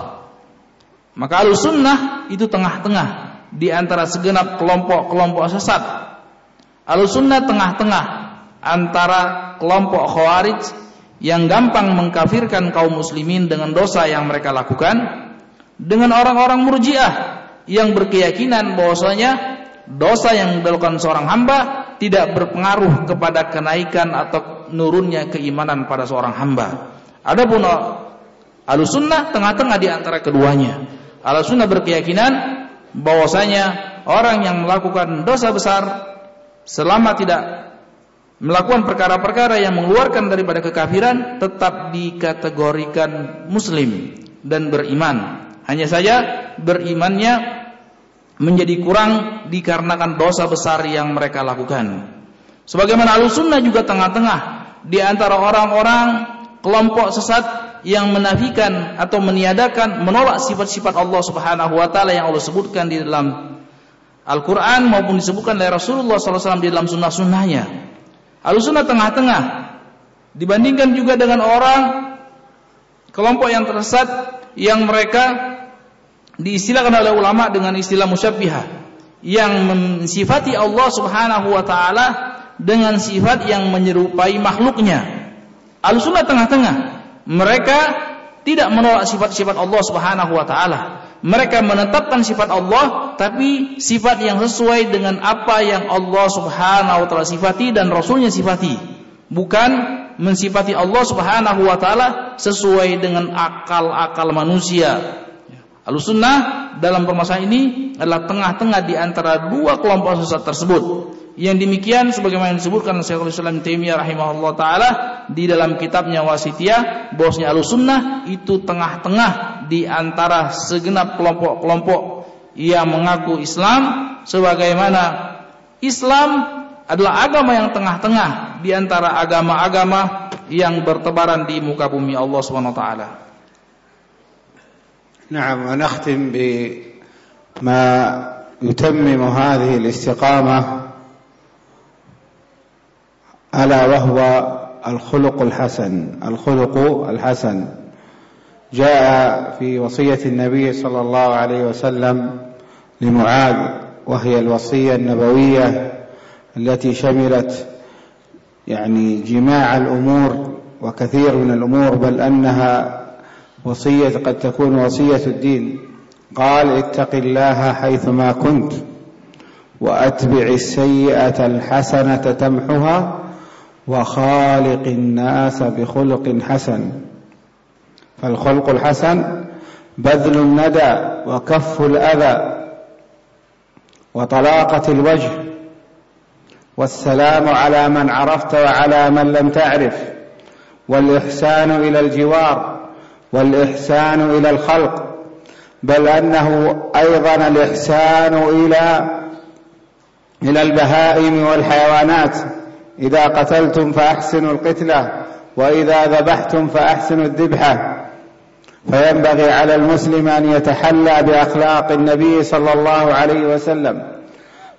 Maka Ahlussunnah itu tengah-tengah di antara segenap kelompok-kelompok sesat. Ahlussunnah tengah-tengah antara kelompok Khawarij yang gampang mengkafirkan kaum muslimin dengan dosa yang mereka lakukan dengan orang-orang Murji'ah yang berkeyakinan bahwasanya dosa yang dilakukan seorang hamba tidak berpengaruh kepada kenaikan atau nurunnya keimanan pada seorang hamba. Adapun Ahlussunnah tengah-tengah di antara keduanya. Ahlussunnah berkeyakinan bahwasanya orang yang melakukan dosa besar selama tidak melakukan perkara-perkara yang mengeluarkan daripada kekafiran tetap dikategorikan muslim dan beriman. Hanya saja berimannya menjadi kurang dikarenakan dosa besar yang mereka lakukan. Sebagaimana Ahlussunnah juga tengah-tengah di antara orang-orang kelompok sesat yang menafikan atau meniadakan menolak sifat-sifat Allah Subhanahu wa taala yang Allah sebutkan di dalam Al-Qur'an maupun disebutkan oleh Rasulullah SAW di dalam sunnah-sunnahnya. Al-Sunnah tengah-tengah dibandingkan juga dengan orang kelompok yang tersesat yang mereka diistilahkan oleh ulama dengan istilah musyabbihah yang mensifati Allah Subhanahu wa taala dengan sifat yang menyerupai makhluknya. Al-Sunnah tengah-tengah. Mereka tidak menolak sifat-sifat Allah Subhanahu wa taala. Mereka menetapkan sifat Allah tapi sifat yang sesuai dengan apa yang Allah Subhanahu wa taala sifati dan rasulnya sifati. Bukan mensifati Allah Subhanahu wa taala sesuai dengan akal-akal manusia. Al-Sunnah dalam permasalahan ini adalah tengah-tengah di antara dua kelompok sesat tersebut Yang demikian sebagaimana disebutkan Syekhul Islam Taimiyah rahimahullah taala di dalam kitabnya Wasitiyah bahwasanya Ahlussunnah itu tengah-tengah di antara segenap kelompok-kelompok yang mengaku Islam sebagaimana Islam adalah agama yang tengah-tengah di antara agama-agama yang bertebaran di muka bumi Allah Subhanahu wa taala. نعم ونختم بما يتمم هذه الاستقامة ألا وهو الخلق الحسن الخلق الحسن. جاء في وصية النبي صلى الله عليه وسلم لمعاذ وهي الوصية النبوية التي شملت يعني جماع الأمور وكثير من الأمور بل أنها وصية قد تكون وصية الدين. قال اتق الله حيثما كنت وأتبع السيئة الحسنة تمحها وخالق الناس بخلق حسن. فالخلق الحسن بذل الندى وكف الأذى وطلاقة الوجه والسلام على من عرفت وعلى من لم تعرف والإحسان إلى الجوار والإحسان إلى الخلق بل أنه أيضا الإحسان إلى إلى البهائم والحيوانات. إذا قتلتم فأحسنوا القتلة وإذا ذبحتم فأحسنوا الذبحة. فينبغي على المسلم أن يتحلى بأخلاق النبي صلى الله عليه وسلم.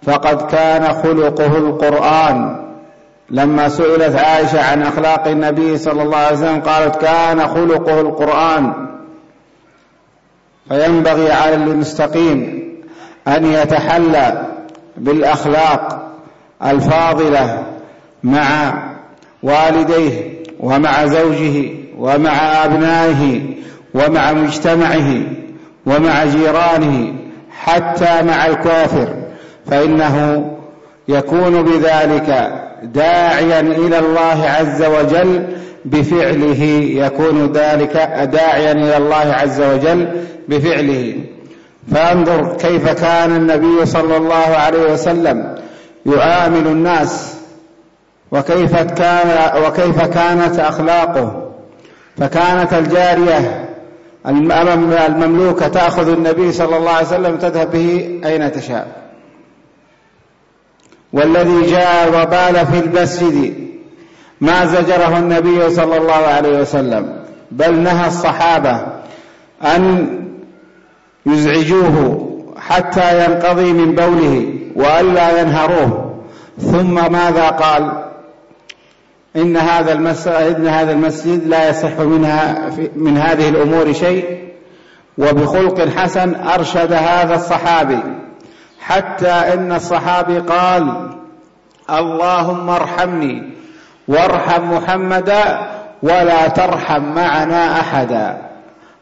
فقد كان خلقه القرآن. لما سئلت عائشة عن أخلاق النبي صلى الله عليه وسلم قالت كان خلقه القرآن. فينبغي على المستقيم أن يتحلى بالأخلاق الفاضلة مع والديه ومع زوجه ومع أبنائه ومع مجتمعه ومع جيرانه حتى مع الكافر فإنه يكون بذلك داعيا إلى الله عز وجل بفعله يكون ذلك داعيا إلى الله عز وجل بفعله. فانظر كيف كان النبي صلى الله عليه وسلم يعامل الناس وكيف كان وكيف كانت أخلاقه؟ فكانت الجارية المملوكة تأخذ النبي صلى الله عليه وسلم تذهب به أين تشاء. والذي جاء وبال في المسجد ما زجره النبي صلى الله عليه وسلم بل نهى الصحابة أن يزعجوه حتى ينقضي من بوله وألا ينهروه. ثم ماذا قال؟ إن هذا المسجد إن هذا المسجد لا يصح منها من هذه الأمور شيء وبخلق حسن أرشد هذا الصحابي حتى إن الصحابي قال اللهم ارحمني وارحم محمدا ولا ترحم معنا أحدا.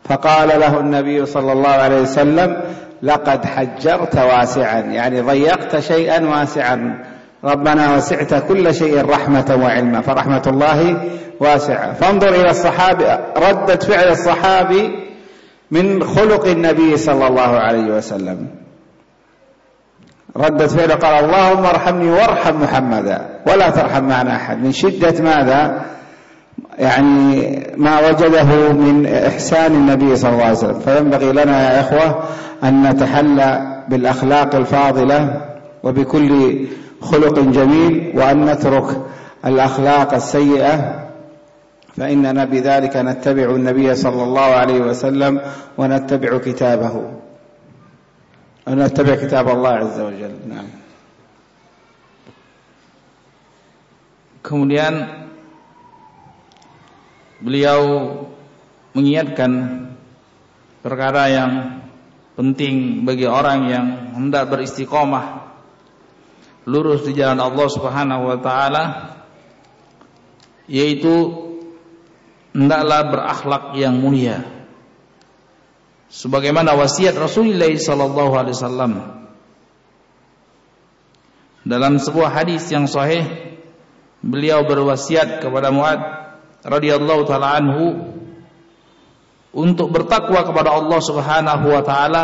فقال له النبي صلى الله عليه وسلم لقد حجرت واسعا. يعني ضيقت شيئا واسعا. ربنا وسعت كل شيء رحمة وعلما فرحمة الله واسعة. فانظر إلى الصحابي ردة فعل الصحابي من خلق النبي صلى الله عليه وسلم. ردة فعله قال اللهم ارحمني وارحم محمدا ولا ترحم معنا أحد. من شدة ماذا؟ يعني ما وجده من إحسان النبي صلى الله عليه وسلم. فينبغي لنا يا إخوة أن نتحلى بالأخلاق الفاضلة وبكل خلق جميل وأن نترك الأخلاق السيئة فإننا بذلك نتبع النبي صلى الله عليه وسلم ونتبع كتابه. ونتبع كتاب الله عز وجل. نعم. Kemudian beliau mengingatkan perkara yang penting bagi orang yang hendak beristiqomah lurus di jalan Allah Subhanahu wa taala yaitu hendaklah berakhlak yang mulia sebagaimana wasiat Rasulullah sallallahu alaihi wasallam dalam sebuah hadis yang sahih beliau berwasiat kepada Muad radhiyallahu taala anhu untuk bertakwa kepada Allah Subhanahu wa taala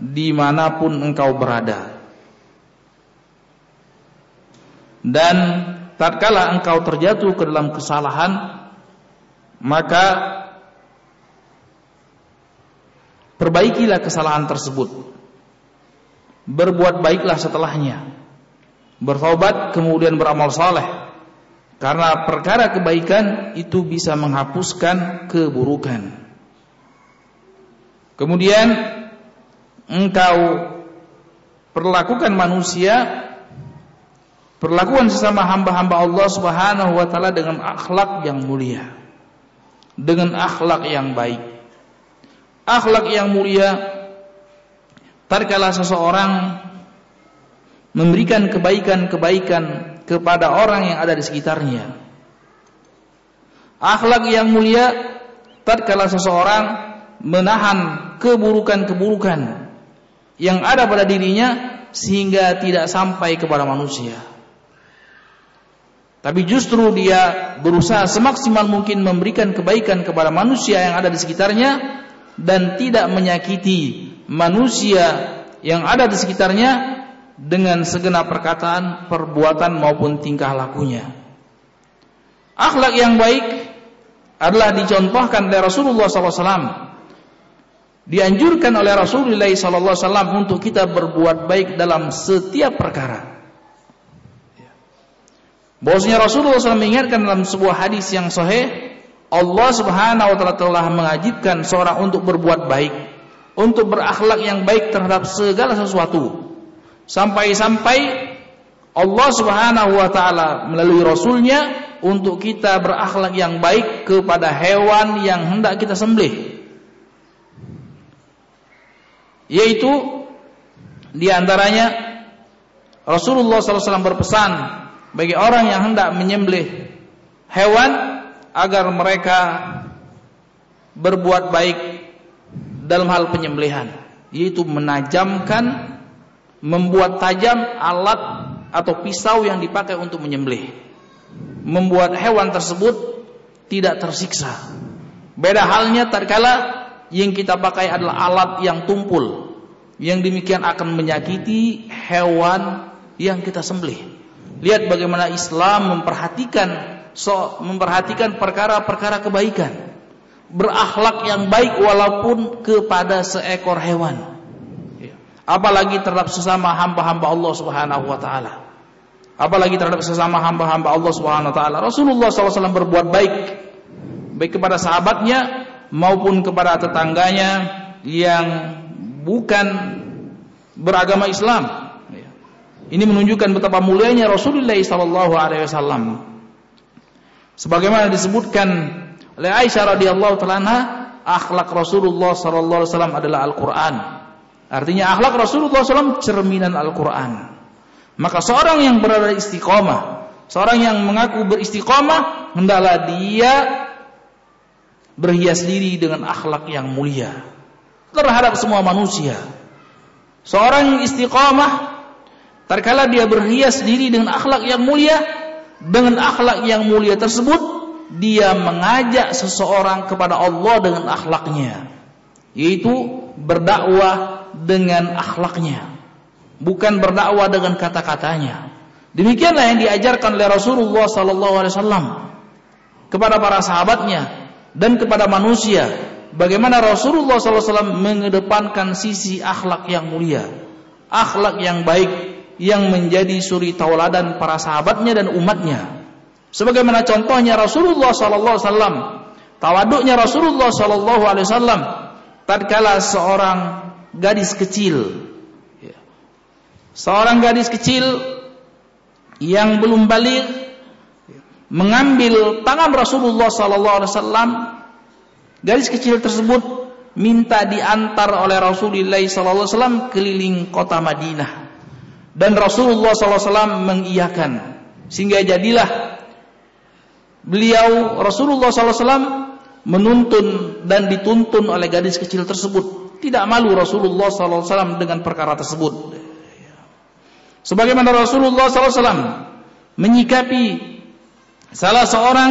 dimanapun engkau berada. Dan tatkala engkau terjatuh ke dalam kesalahan maka perbaikilah kesalahan tersebut. Berbuat baiklah setelahnya. Bertobat kemudian beramal saleh. Karena perkara kebaikan itu bisa menghapuskan keburukan. Kemudian engkau perlakukan manusia perlakuan sesama hamba-hamba Allah Subhanahu wa taala dengan akhlak yang mulia. Dengan akhlak yang baik. Akhlak yang mulia tatkala seseorang memberikan kebaikan-kebaikan kepada orang yang ada di sekitarnya. Akhlak yang mulia tatkala seseorang menahan keburukan-keburukan yang ada pada dirinya sehingga tidak sampai kepada manusia. Tapi justru dia berusaha semaksimal mungkin memberikan kebaikan kepada manusia yang ada di sekitarnya dan tidak menyakiti manusia yang ada di sekitarnya dengan segenap perkataan, perbuatan maupun tingkah lakunya. Akhlak yang baik adalah dicontohkan oleh Rasulullah SAW dianjurkan oleh Rasulullah SAW untuk kita berbuat baik dalam setiap perkara. Bahwasanya Rasulullah SAW mengingatkan dalam sebuah hadis yang sahih, Allah Subhanahu wa taala telah mengajibkan seorang untuk berbuat baik, untuk berakhlak yang baik terhadap segala sesuatu. Sampai-sampai Allah Subhanahu wa taala melalui rasulnya untuk kita berakhlak yang baik kepada hewan yang hendak kita sembelih yaitu di antaranya Rasulullah SAW berpesan bagi orang yang hendak menyembelih hewan agar mereka berbuat baik dalam hal penyembelihan yaitu menajamkan membuat tajam alat atau pisau yang dipakai untuk menyembelih membuat hewan tersebut tidak tersiksa beda halnya tatkala yang kita pakai adalah alat yang tumpul yang demikian akan menyakiti hewan yang kita sembelih. Lihat bagaimana Islam memperhatikan so, memperhatikan perkara-perkara kebaikan. Berakhlak yang baik walaupun kepada seekor hewan. Apalagi terhadap sesama hamba-hamba Allah Subhanahu wa taala. Apalagi terhadap sesama hamba-hamba Allah Subhanahu wa taala. Rasulullah SAW berbuat baik baik kepada sahabatnya maupun kepada tetangganya yang bukan beragama Islam. Ini menunjukkan betapa mulianya Rasulullah sallallahu alaihi wasallam. Sebagaimana disebutkan oleh Aisyah radhiyallahu taala akhlak Rasulullah sallallahu alaihi wasallam adalah Al-Qur'an. Artinya akhlak Rasulullah SAW cerminan Al-Quran. Maka seorang yang berada istiqomah, seorang yang mengaku beristiqomah, hendaklah dia berhias diri dengan akhlak yang mulia terhadap semua manusia. Seorang istiqamah terkala dia berhias diri dengan akhlak yang mulia, dengan akhlak yang mulia tersebut dia mengajak seseorang kepada Allah dengan akhlaknya, yaitu berdakwah dengan akhlaknya, bukan berdakwah dengan kata-katanya. Demikianlah yang diajarkan oleh Rasulullah wasallam kepada para sahabatnya dan kepada manusia bagaimana Rasulullah SAW mengedepankan sisi akhlak yang mulia akhlak yang baik yang menjadi suri tauladan para sahabatnya dan umatnya sebagaimana contohnya Rasulullah SAW tawaduknya Rasulullah SAW tatkala seorang gadis kecil seorang gadis kecil yang belum balik mengambil tangan Rasulullah sallallahu alaihi wasallam Gadis kecil tersebut minta diantar oleh Rasulullah SAW keliling kota Madinah. Dan Rasulullah SAW mengiyakan. Sehingga jadilah beliau Rasulullah SAW menuntun dan dituntun oleh gadis kecil tersebut. Tidak malu Rasulullah SAW dengan perkara tersebut. Sebagaimana Rasulullah SAW menyikapi salah seorang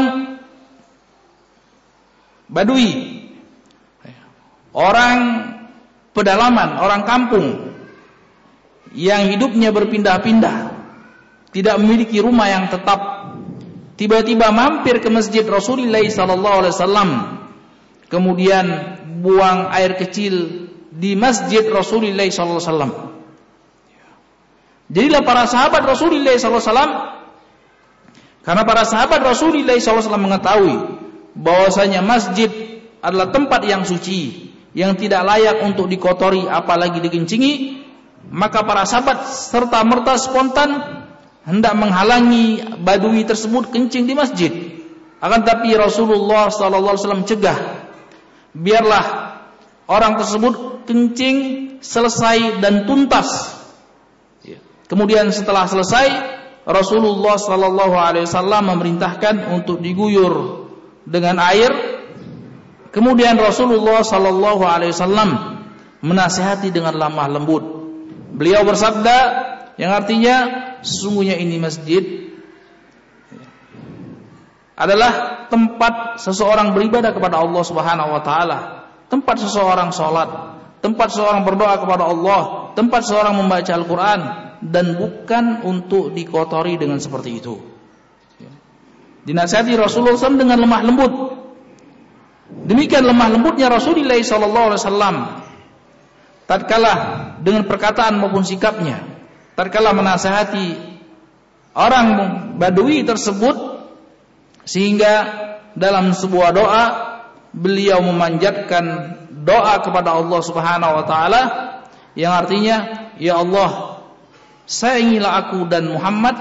badui, orang pedalaman, orang kampung yang hidupnya berpindah-pindah, tidak memiliki rumah yang tetap, tiba-tiba mampir ke masjid Rasulullah SAW, kemudian buang air kecil di masjid Rasulullah SAW. Jadilah para sahabat Rasulullah SAW karena para sahabat Rasulullah SAW mengetahui bahwasanya masjid adalah tempat yang suci yang tidak layak untuk dikotori apalagi dikencingi maka para sahabat serta merta spontan hendak menghalangi badui tersebut kencing di masjid akan tapi Rasulullah SAW cegah biarlah orang tersebut kencing selesai dan tuntas Kemudian setelah selesai Rasulullah sallallahu alaihi wasallam memerintahkan untuk diguyur dengan air. Kemudian Rasulullah sallallahu alaihi wasallam menasihati dengan lemah lembut. Beliau bersabda yang artinya sesungguhnya ini masjid adalah tempat seseorang beribadah kepada Allah Subhanahu wa taala, tempat seseorang salat, tempat seseorang berdoa kepada Allah, tempat seseorang membaca Al-Qur'an, dan bukan untuk dikotori dengan seperti itu. Dinasihati Rasulullah SAW dengan lemah lembut. Demikian lemah lembutnya Rasulullah SAW. Tatkala dengan perkataan maupun sikapnya, tatkala menasihati orang Badui tersebut, sehingga dalam sebuah doa beliau memanjatkan doa kepada Allah Subhanahu Wa Taala yang artinya, Ya Allah, sayangilah aku dan Muhammad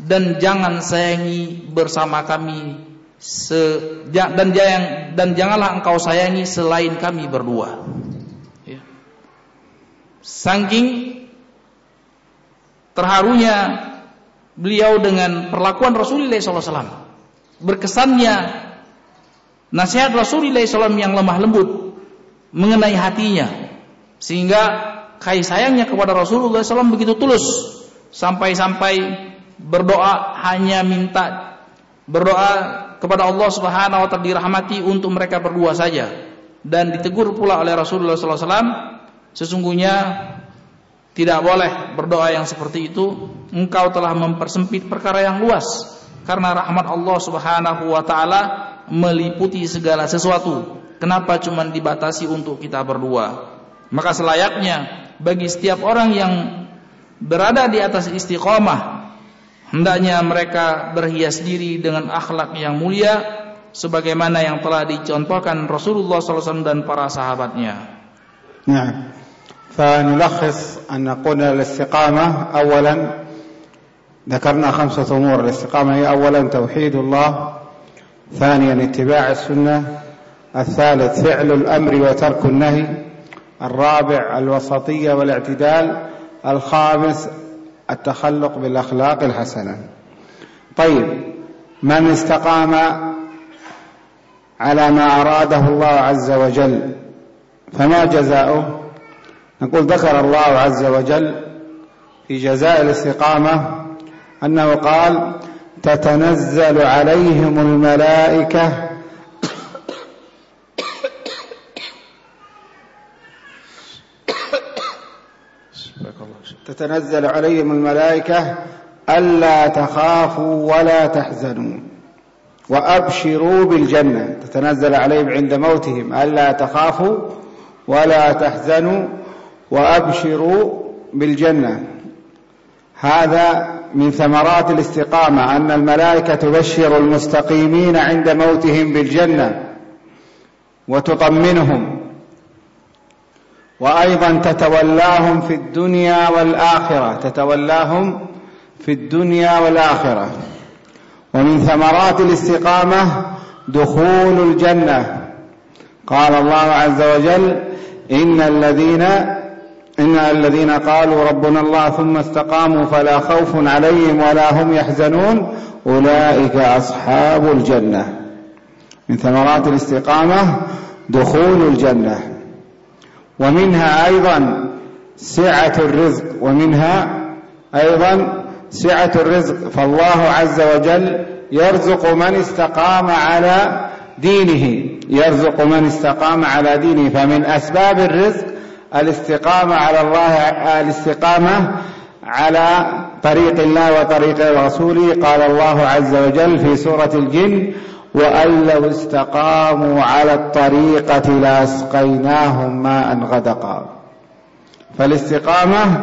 dan jangan sayangi bersama kami dan dan janganlah engkau sayangi selain kami berdua. Saking terharunya beliau dengan perlakuan Rasulullah SAW, berkesannya nasihat Rasulullah SAW yang lemah lembut mengenai hatinya, sehingga kasih sayangnya kepada Rasulullah SAW begitu tulus sampai-sampai berdoa hanya minta berdoa kepada Allah Subhanahu wa taala dirahmati untuk mereka berdua saja. Dan ditegur pula oleh Rasulullah SAW sesungguhnya tidak boleh berdoa yang seperti itu. Engkau telah mempersempit perkara yang luas karena rahmat Allah Subhanahu wa taala meliputi segala sesuatu. Kenapa cuma dibatasi untuk kita berdua? Maka selayaknya bagi setiap orang yang berada di atas istiqomah hendaknya mereka berhias diri dengan akhlak yang mulia sebagaimana yang telah dicontohkan Rasulullah SAW dan para sahabatnya. Nah, فنلخص أن قلنا الاستقامة أولا ذكرنا خمسة أمور. الاستقامة هي أولا توحيد الله ثانيا اتباع السنة الثالث فعل الأمر وترك النهي الرابع الوسطية والاعتدال الخامس التخلق بالأخلاق الحسنة. طيب من استقام على ما أراده الله عز وجل فما جزاؤه؟ نقول ذكر الله عز وجل في جزاء الاستقامة أنه قال تتنزل عليهم الملائكة تتنزل عليهم الملائكة ألا تخافوا ولا تحزنوا وأبشروا بالجنة تتنزل عليهم عند موتهم ألا تخافوا ولا تحزنوا وأبشروا بالجنة. هذا من ثمرات الاستقامة أن الملائكة تبشر المستقيمين عند موتهم بالجنة وتطمنهم. وأيضا تتولاهم في الدنيا والآخرة تتولاهم في الدنيا والآخرة. ومن ثمرات الاستقامة دخول الجنة. قال الله عز وجل إن الذين إن الذين قالوا ربنا الله ثم استقاموا فلا خوف عليهم ولا هم يحزنون. أولئك أصحاب الجنة. من ثمرات الاستقامة دخول الجنة. ومنها أيضا سعة الرزق. ومنها أيضا سعة الرزق. فالله عز وجل يرزق من استقام على دينه. يرزق من استقام على دينه. فمن أسباب الرزق الاستقامة على الله الاستقامة على طريق الله وطريق رسوله. قال الله عز وجل في سورة الجن وأن لو استقاموا على الطريقة لأسقيناهم ماء غدقا. فالاستقامة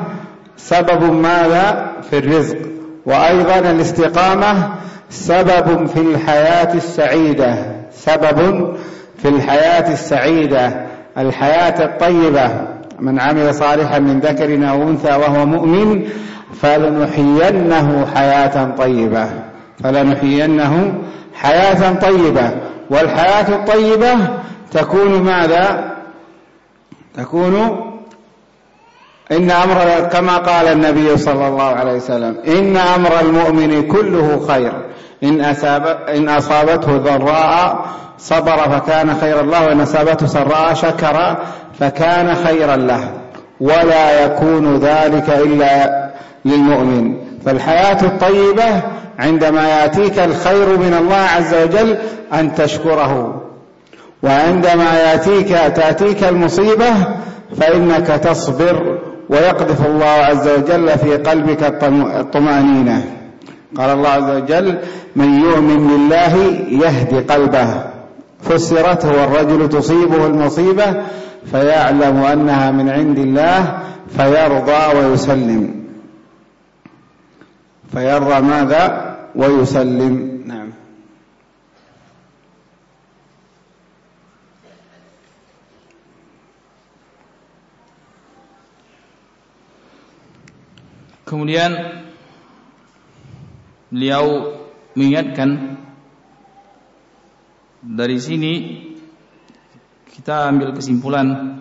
سبب ماذا؟ في الرزق. وأيضا الاستقامة سبب في الحياة السعيدة. سبب في الحياة السعيدة الحياة الطيبة. من عمل صالحا من ذكر أو أنثى وهو مؤمن فلنحيينه حياة طيبة فلنحيينه حياة طيبة. والحياة الطيبة تكون ماذا؟ تكون إن أمر كما قال النبي صلى الله عليه وسلم إن أمر المؤمن كله خير. إن, أساب إن أصابته ضراء صبر فكان خيرا له وإن أصابته سراء شكر فكان خيرا له. ولا يكون ذلك إلا للمؤمن. فالحياة الطيبة عندما يأتيك الخير من الله عز وجل أن تشكره. وعندما يأتيك تأتيك المصيبة فإنك تصبر ويقذف الله عز وجل في قلبك الطمأنينة. قال الله عز وجل من يؤمن بالله يهدي قلبه. فسرت هو الرجل تصيبه المصيبة فيعلم أنها من عند الله فيرضى ويسلم. فيرضى ماذا؟ ويسلم. نعم. Kemudian beliau mengingatkan dari sini kita ambil kesimpulan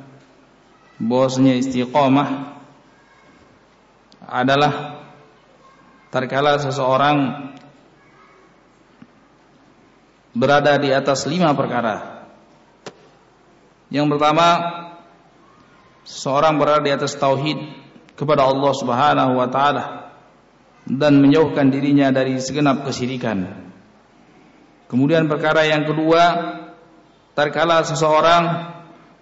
bahwasanya istiqomah adalah Terkala seseorang berada di atas lima perkara. Yang pertama, seseorang berada di atas tauhid kepada Allah Subhanahu wa taala dan menjauhkan dirinya dari segenap kesyirikan. Kemudian perkara yang kedua, terkala seseorang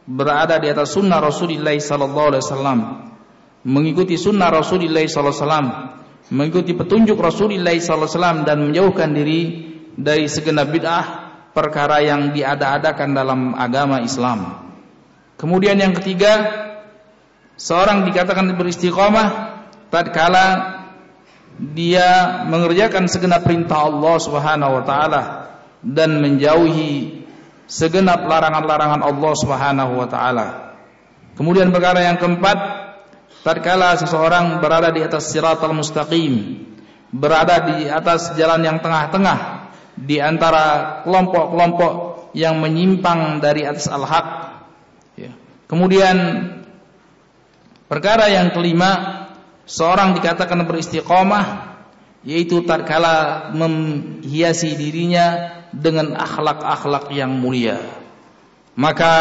berada di atas sunnah Rasulullah sallallahu alaihi wasallam, mengikuti sunnah Rasulullah sallallahu alaihi wasallam mengikuti petunjuk Rasulullah SAW dan menjauhkan diri dari segenap bid'ah perkara yang diada-adakan dalam agama Islam. Kemudian yang ketiga, seorang dikatakan beristiqomah tatkala dia mengerjakan segenap perintah Allah Subhanahu wa taala dan menjauhi segenap larangan-larangan Allah Subhanahu wa taala. Kemudian perkara yang keempat, tatkala seseorang berada di atas siratal mustaqim, berada di atas jalan yang tengah-tengah di antara kelompok-kelompok yang menyimpang dari atas al-haq. Ya. Kemudian perkara yang kelima, seorang dikatakan beristiqomah yaitu tatkala menghiasi dirinya dengan akhlak-akhlak yang mulia. Maka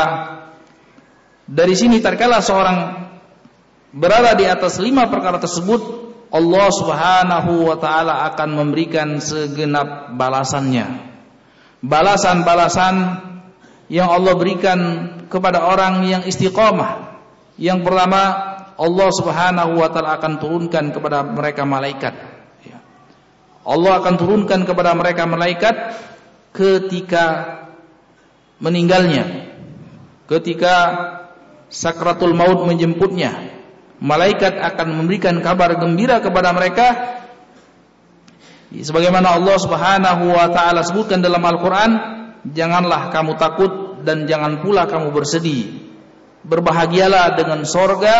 dari sini tatkala seorang berada di atas lima perkara tersebut, Allah Subhanahu wa taala akan memberikan segenap balasannya. Balasan-balasan yang Allah berikan kepada orang yang istiqomah. Yang pertama, Allah Subhanahu wa taala akan turunkan kepada mereka malaikat. Ya. Allah akan turunkan kepada mereka malaikat ketika meninggalnya. Ketika sakratul maut menjemputnya malaikat akan memberikan kabar gembira kepada mereka sebagaimana Allah Subhanahu wa taala sebutkan dalam Al-Qur'an janganlah kamu takut dan jangan pula kamu bersedih berbahagialah dengan sorga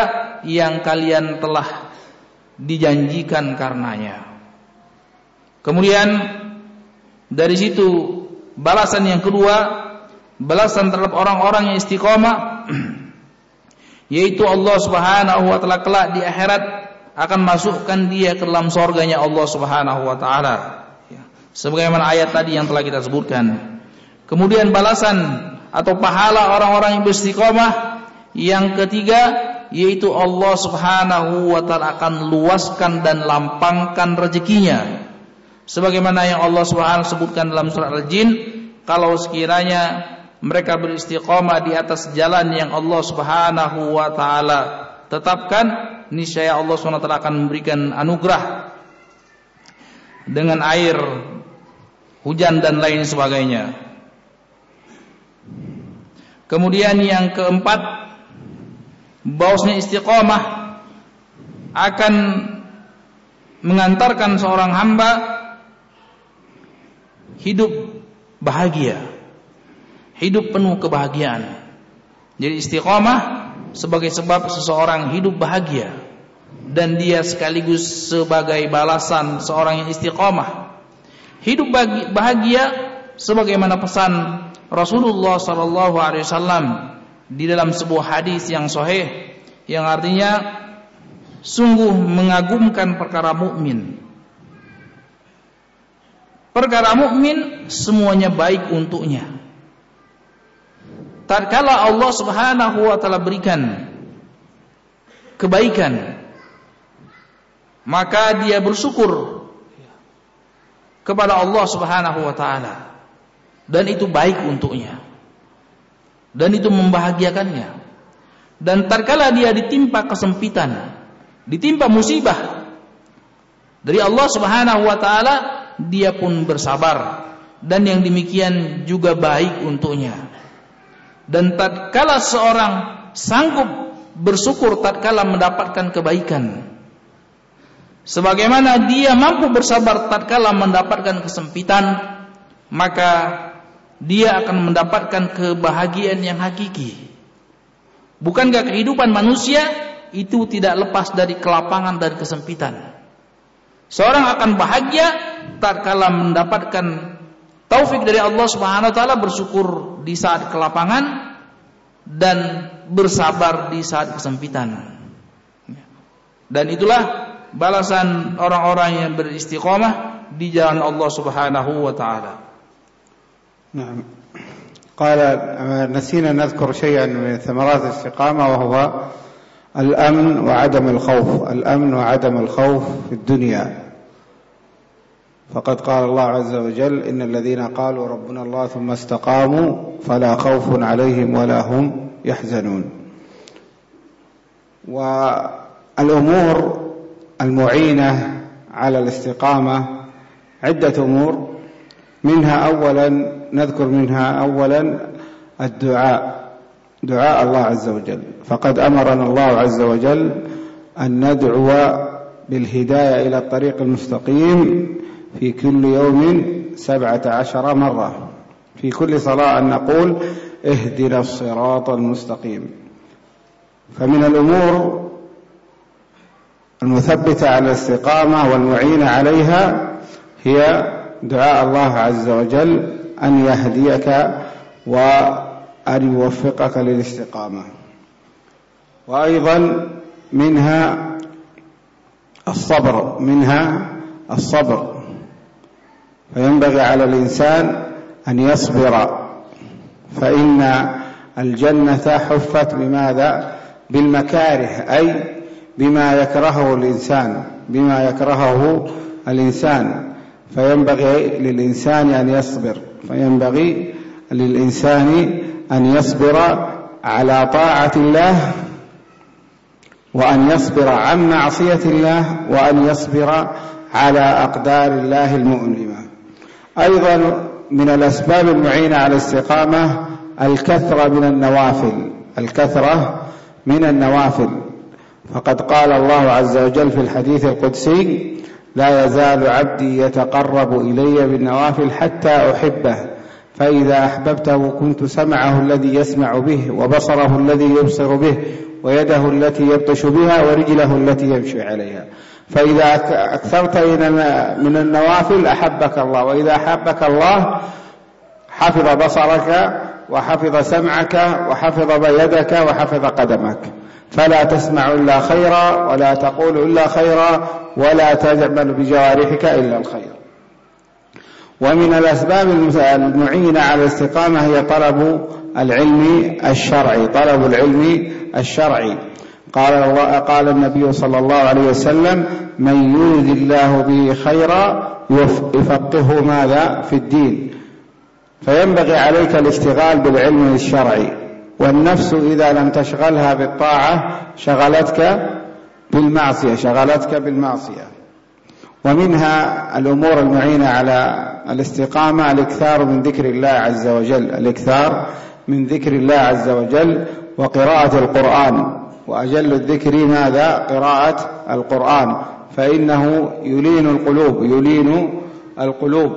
yang kalian telah dijanjikan karenanya kemudian dari situ balasan yang kedua balasan terhadap orang-orang yang istiqomah yaitu Allah Subhanahu wa taala kelak di akhirat akan masukkan dia ke dalam surganya Allah Subhanahu wa taala. Ya. Sebagaimana ayat tadi yang telah kita sebutkan. Kemudian balasan atau pahala orang-orang yang beristiqomah yang ketiga yaitu Allah Subhanahu wa taala akan luaskan dan lampangkan rezekinya. Sebagaimana yang Allah Subhanahu sebutkan dalam surat Al-Jin, kalau sekiranya mereka beristiqomah di atas jalan yang Allah Subhanahu wa taala tetapkan, niscaya Allah taala akan memberikan anugerah dengan air hujan dan lain sebagainya. Kemudian yang keempat, bahwasanya istiqomah akan mengantarkan seorang hamba hidup bahagia hidup penuh kebahagiaan. Jadi istiqomah sebagai sebab seseorang hidup bahagia dan dia sekaligus sebagai balasan seorang yang istiqomah. Hidup bahagia sebagaimana pesan Rasulullah sallallahu alaihi wasallam di dalam sebuah hadis yang sahih yang artinya sungguh mengagumkan perkara mukmin. Perkara mukmin semuanya baik untuknya. Tatkala Allah Subhanahu wa taala berikan kebaikan maka dia bersyukur kepada Allah Subhanahu wa taala. Dan itu baik untuknya. Dan itu membahagiakannya. Dan tatkala dia ditimpa kesempitan ditimpa musibah dari Allah Subhanahu wa taala dia pun bersabar. Dan yang demikian juga baik untuknya. Dan tatkala seorang sanggup bersyukur tatkala mendapatkan kebaikan sebagaimana dia mampu bersabar tatkala mendapatkan kesempitan maka dia akan mendapatkan kebahagiaan yang hakiki. Bukankah kehidupan manusia itu tidak lepas dari kelapangan dan kesempitan? Seorang akan bahagia tatkala mendapatkan taufik dari Allah Subhanahu wa taala bersyukur di saat kelapangan dan bersabar di saat kesempitan. Dan itulah balasan orang-orang yang beristiqomah di jalan Allah Subhanahu wa taala. نعم قال نسينا نذكر شيئا من ثمرات الاستقامة وهو الأمن وعدم الخوف الأمن وعدم الخوف في الدنيا فقد قال الله عز وجل إن الذين قالوا ربنا الله ثم استقاموا فلا خوف عليهم ولا هم يحزنون. والأمور المعينة على الاستقامة عدة أمور منها أولا نذكر منها أولا الدعاء دعاء الله عز وجل. فقد أمرنا الله عز وجل أن ندعو بالهداية إلى الطريق المستقيم في كل يوم سبعة عشر مرة. في كل صلاة أن نقول اهدنا الصراط المستقيم. فمن الأمور المثبتة على الاستقامة والمعينة عليها هي دعاء الله عز وجل أن يهديك وأن يوفقك للاستقامة. وأيضا منها الصبر منها الصبر. فينبغي على الإنسان أن يصبر. فإن الجنة حفت بماذا؟ بالمكاره أي بما يكرهه الإنسان بما يكرهه الإنسان. فينبغي للإنسان أن يصبر. فينبغي للإنسان أن يصبر على طاعة الله وأن يصبر عن معصية الله وأن يصبر على أقدار الله المؤلمة أيضا من الأسباب المعينة على الاستقامة الكثرة من النوافل الكثرة من النوافل. فقد قال الله عز وجل في الحديث القدسي لا يزال عبدي يتقرب إلي بالنوافل حتى أحبه فإذا أحببته كنت سمعه الذي يسمع به وبصره الذي يبصر به ويده التي يبطش بها ورجله التي يمشي عليها. فإذا أكثرت من النوافل أحبك الله. وإذا أحبك الله حفظ بصرك وحفظ سمعك وحفظ يدك وحفظ قدمك. فلا تسمع إلا خيرا ولا تقول إلا خيرا ولا تعمل بجوارحك إلا الخير. ومن الأسباب المعينة على الاستقامة هي طلب العلم الشرعي. طلب العلم الشرعي. قال الله قال النبي صلى الله عليه وسلم من يريد الله به خيرا يفقهه ماذا؟ في الدين. فينبغي عليك الاشتغال بالعلم الشرعي. والنفس إذا لم تشغلها بالطاعة شغلتك بالمعصية شغلتك بالمعصية. ومنها الأمور المعينة على الاستقامة الإكثار من ذكر الله عز وجل. الإكثار من ذكر الله عز وجل وقراءة القرآن. وأجل الذكر ماذا؟ قراءة القرآن. فإنه يلين القلوب يلين القلوب.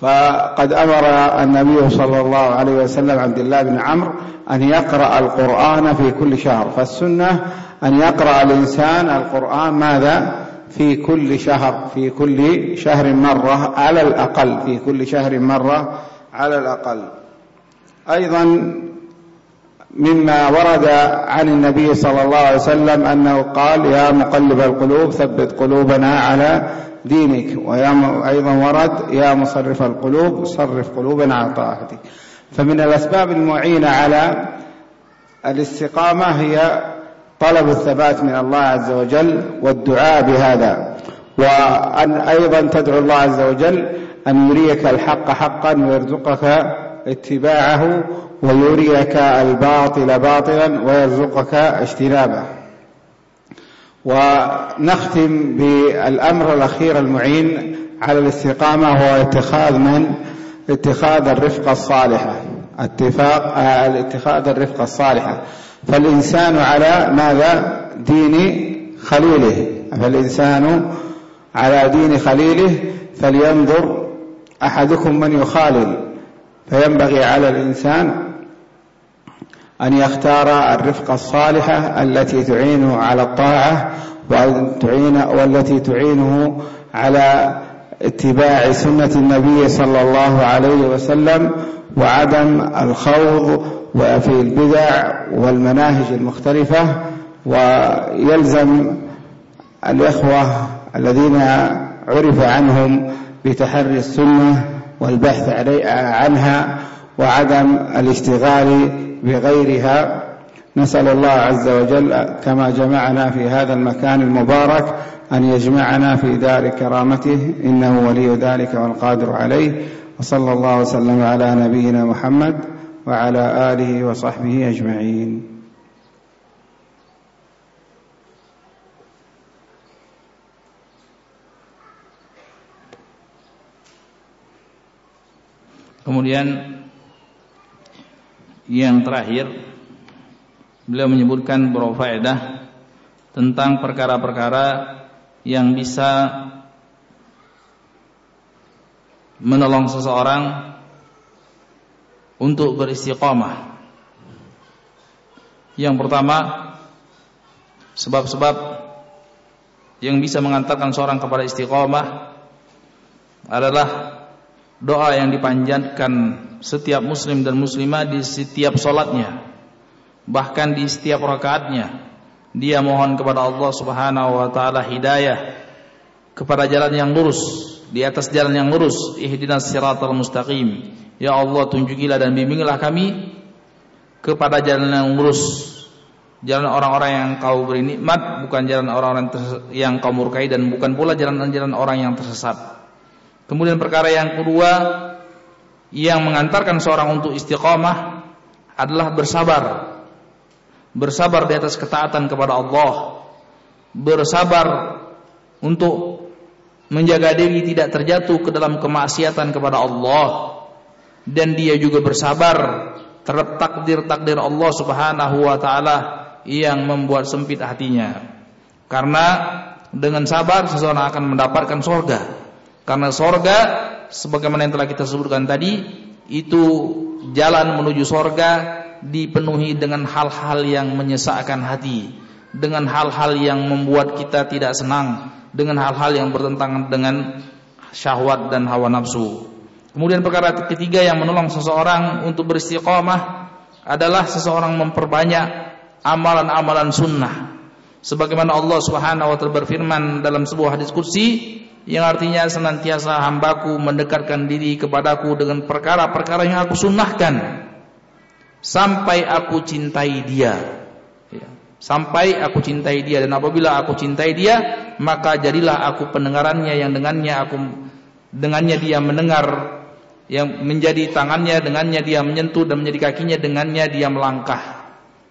فقد أمر النبي صلى الله عليه وسلم عبد الله بن عمرو أن يقرأ القرآن في كل شهر. فالسنة أن يقرأ الإنسان القرآن ماذا؟ في كل شهر في كل شهر مرة على الأقل في كل شهر مرة على الأقل. أيضا مما ورد عن النبي صلى الله عليه وسلم أنه قال يا مقلب القلوب ثبت قلوبنا على دينك. وأيضا ورد يا مصرف القلوب صرف قلوبنا على طاعتك. فمن الأسباب المعينة على الاستقامة هي طلب الثبات من الله عز وجل والدعاء بهذا. وأن أيضا تدعو الله عز وجل أن يريك الحق حقا ويرزقك اتباعه ويريك الباطل باطلا ويرزقك اجتنابه. ونختم بالأمر الأخير المعين على الاستقامة هو اتخاذ من؟ اتخاذ الرفقة الصالحة. اتفاق اتخاذ الرفقة الصالحة. فالإنسان على ماذا؟ دين خليله. فالإنسان على دين خليله فلينظر أحدكم من يخالل. فينبغي على الإنسان أن يختار الرفقة الصالحة التي تعينه على الطاعة وأن تعين والتي تعينه على اتباع سنة النبي صلى الله عليه وسلم وعدم الخوض وفي البدع والمناهج المختلفة ويلزم الإخوة الذين عرف عنهم بتحري السنة والبحث عنها وعدم الاشتغال بغيرها نسأل الله عز وجل كما جمعنا في هذا المكان المبارك أن يجمعنا في دار كرامته إنه ولي ذلك والقادر عليه وصلى الله وسلم على نبينا محمد وعلى آله وصحبه أجمعين. Kemudian yang terakhir beliau menyebutkan beberapa faedah tentang perkara-perkara yang bisa menolong seseorang untuk beristiqamah. Yang pertama, sebab-sebab yang bisa mengantarkan seorang kepada istiqamah adalah doa yang dipanjatkan setiap muslim dan muslimah di setiap solatnya bahkan di setiap rakaatnya. Dia mohon kepada Allah Subhanahu wa taala hidayah kepada jalan yang lurus di atas jalan yang lurus. Ihdinas siratal mustaqim. Ya Allah tunjukilah dan bimbinglah kami kepada jalan yang lurus jalan orang-orang yang kau beri nikmat bukan jalan orang-orang yang kau murkai dan bukan pula jalan-jalan orang yang tersesat Kemudian perkara yang kedua yang mengantarkan seorang untuk istiqamah adalah bersabar. Bersabar di atas ketaatan kepada Allah. Bersabar untuk menjaga diri tidak terjatuh ke dalam kemaksiatan kepada Allah dan dia juga bersabar terhadap takdir-takdir Allah Subhanahu wa taala yang membuat sempit hatinya. Karena dengan sabar seseorang akan mendapatkan surga. Karena sorga sebagaimana yang telah kita sebutkan tadi itu jalan menuju sorga dipenuhi dengan hal-hal yang menyesakkan hati, dengan hal-hal yang membuat kita tidak senang, dengan hal-hal yang bertentangan dengan syahwat dan hawa nafsu. Kemudian perkara ketiga yang menolong seseorang untuk beristiqomah adalah seseorang memperbanyak amalan-amalan sunnah. Sebagaimana Allah Subhanahu wa taala berfirman dalam sebuah hadis kursi yang artinya senantiasa hambaku mendekatkan diri kepadaku dengan perkara-perkara yang aku sunnahkan sampai aku cintai dia. Ya. Sampai aku cintai dia dan apabila aku cintai dia maka jadilah aku pendengarannya yang dengannya aku dengannya dia mendengar yang menjadi tangannya dengannya dia menyentuh dan menjadi kakinya dengannya dia melangkah.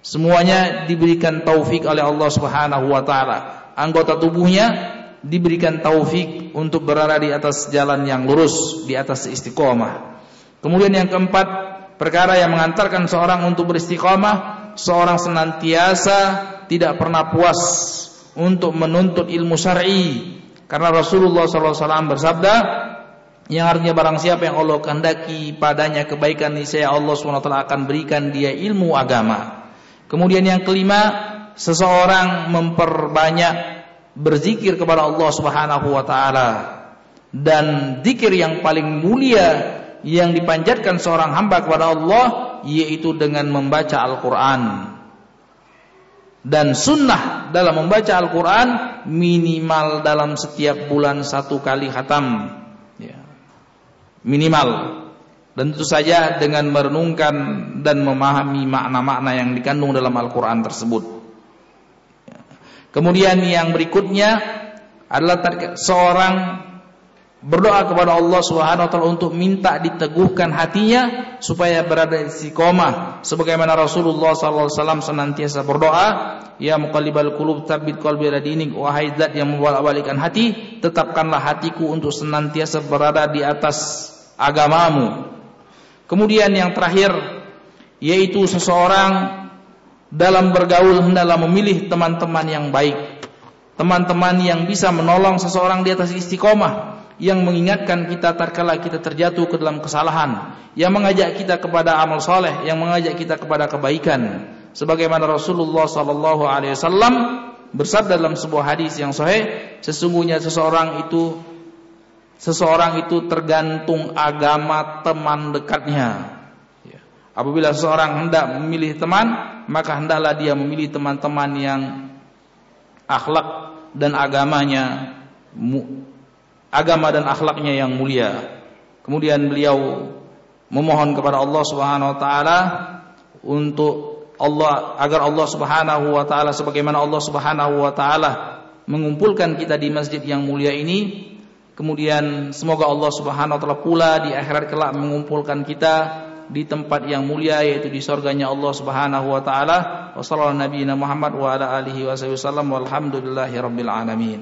Semuanya diberikan taufik oleh Allah Subhanahu wa taala. Anggota tubuhnya diberikan taufik untuk berada di atas jalan yang lurus, di atas istiqomah. Kemudian yang keempat, perkara yang mengantarkan seorang untuk beristiqomah, seorang senantiasa tidak pernah puas untuk menuntut ilmu syar'i. Karena Rasulullah SAW bersabda, yang artinya barang siapa yang Allah kehendaki padanya kebaikan niscaya Allah SWT akan berikan dia ilmu agama. Kemudian yang kelima, seseorang memperbanyak berzikir kepada Allah Subhanahu wa taala. Dan zikir yang paling mulia yang dipanjatkan seorang hamba kepada Allah yaitu dengan membaca Al-Qur'an. Dan sunnah dalam membaca Al-Quran minimal dalam setiap bulan satu kali khatam minimal dan tentu saja dengan merenungkan dan memahami makna-makna yang dikandung dalam Al-Quran tersebut. Kemudian yang berikutnya adalah seorang berdoa kepada Allah Subhanahu wa taala untuk minta diteguhkan hatinya supaya berada di istiqomah sebagaimana Rasulullah sallallahu alaihi wasallam senantiasa berdoa ya muqallibal qulub tsabbit qalbi ala dinik wahai zat yang membolak-balikkan hati tetapkanlah hatiku untuk senantiasa berada di atas agamamu. Kemudian yang terakhir yaitu seseorang dalam bergaul hendaklah memilih teman-teman yang baik. Teman-teman yang bisa menolong seseorang di atas istiqomah, yang mengingatkan kita tatkala kita terjatuh ke dalam kesalahan, yang mengajak kita kepada amal soleh, yang mengajak kita kepada kebaikan. Sebagaimana Rasulullah sallallahu alaihi wasallam bersabda dalam sebuah hadis yang sahih, sesungguhnya seseorang itu seseorang itu tergantung agama teman dekatnya. Ya. Apabila seseorang hendak memilih teman, maka hendaklah dia memilih teman-teman yang akhlak dan agamanya agama dan akhlaknya yang mulia. Kemudian beliau memohon kepada Allah Subhanahu wa taala untuk Allah agar Allah Subhanahu wa taala sebagaimana Allah Subhanahu wa taala mengumpulkan kita di masjid yang mulia ini Kemudian semoga Allah Subhanahu wa taala pula di akhirat kelak mengumpulkan kita di tempat yang mulia yaitu di surganya Allah Subhanahu wa taala. Wassallallahu nabiyina Muhammad wa ala alihi wasallam walhamdulillahi rabbil alamin.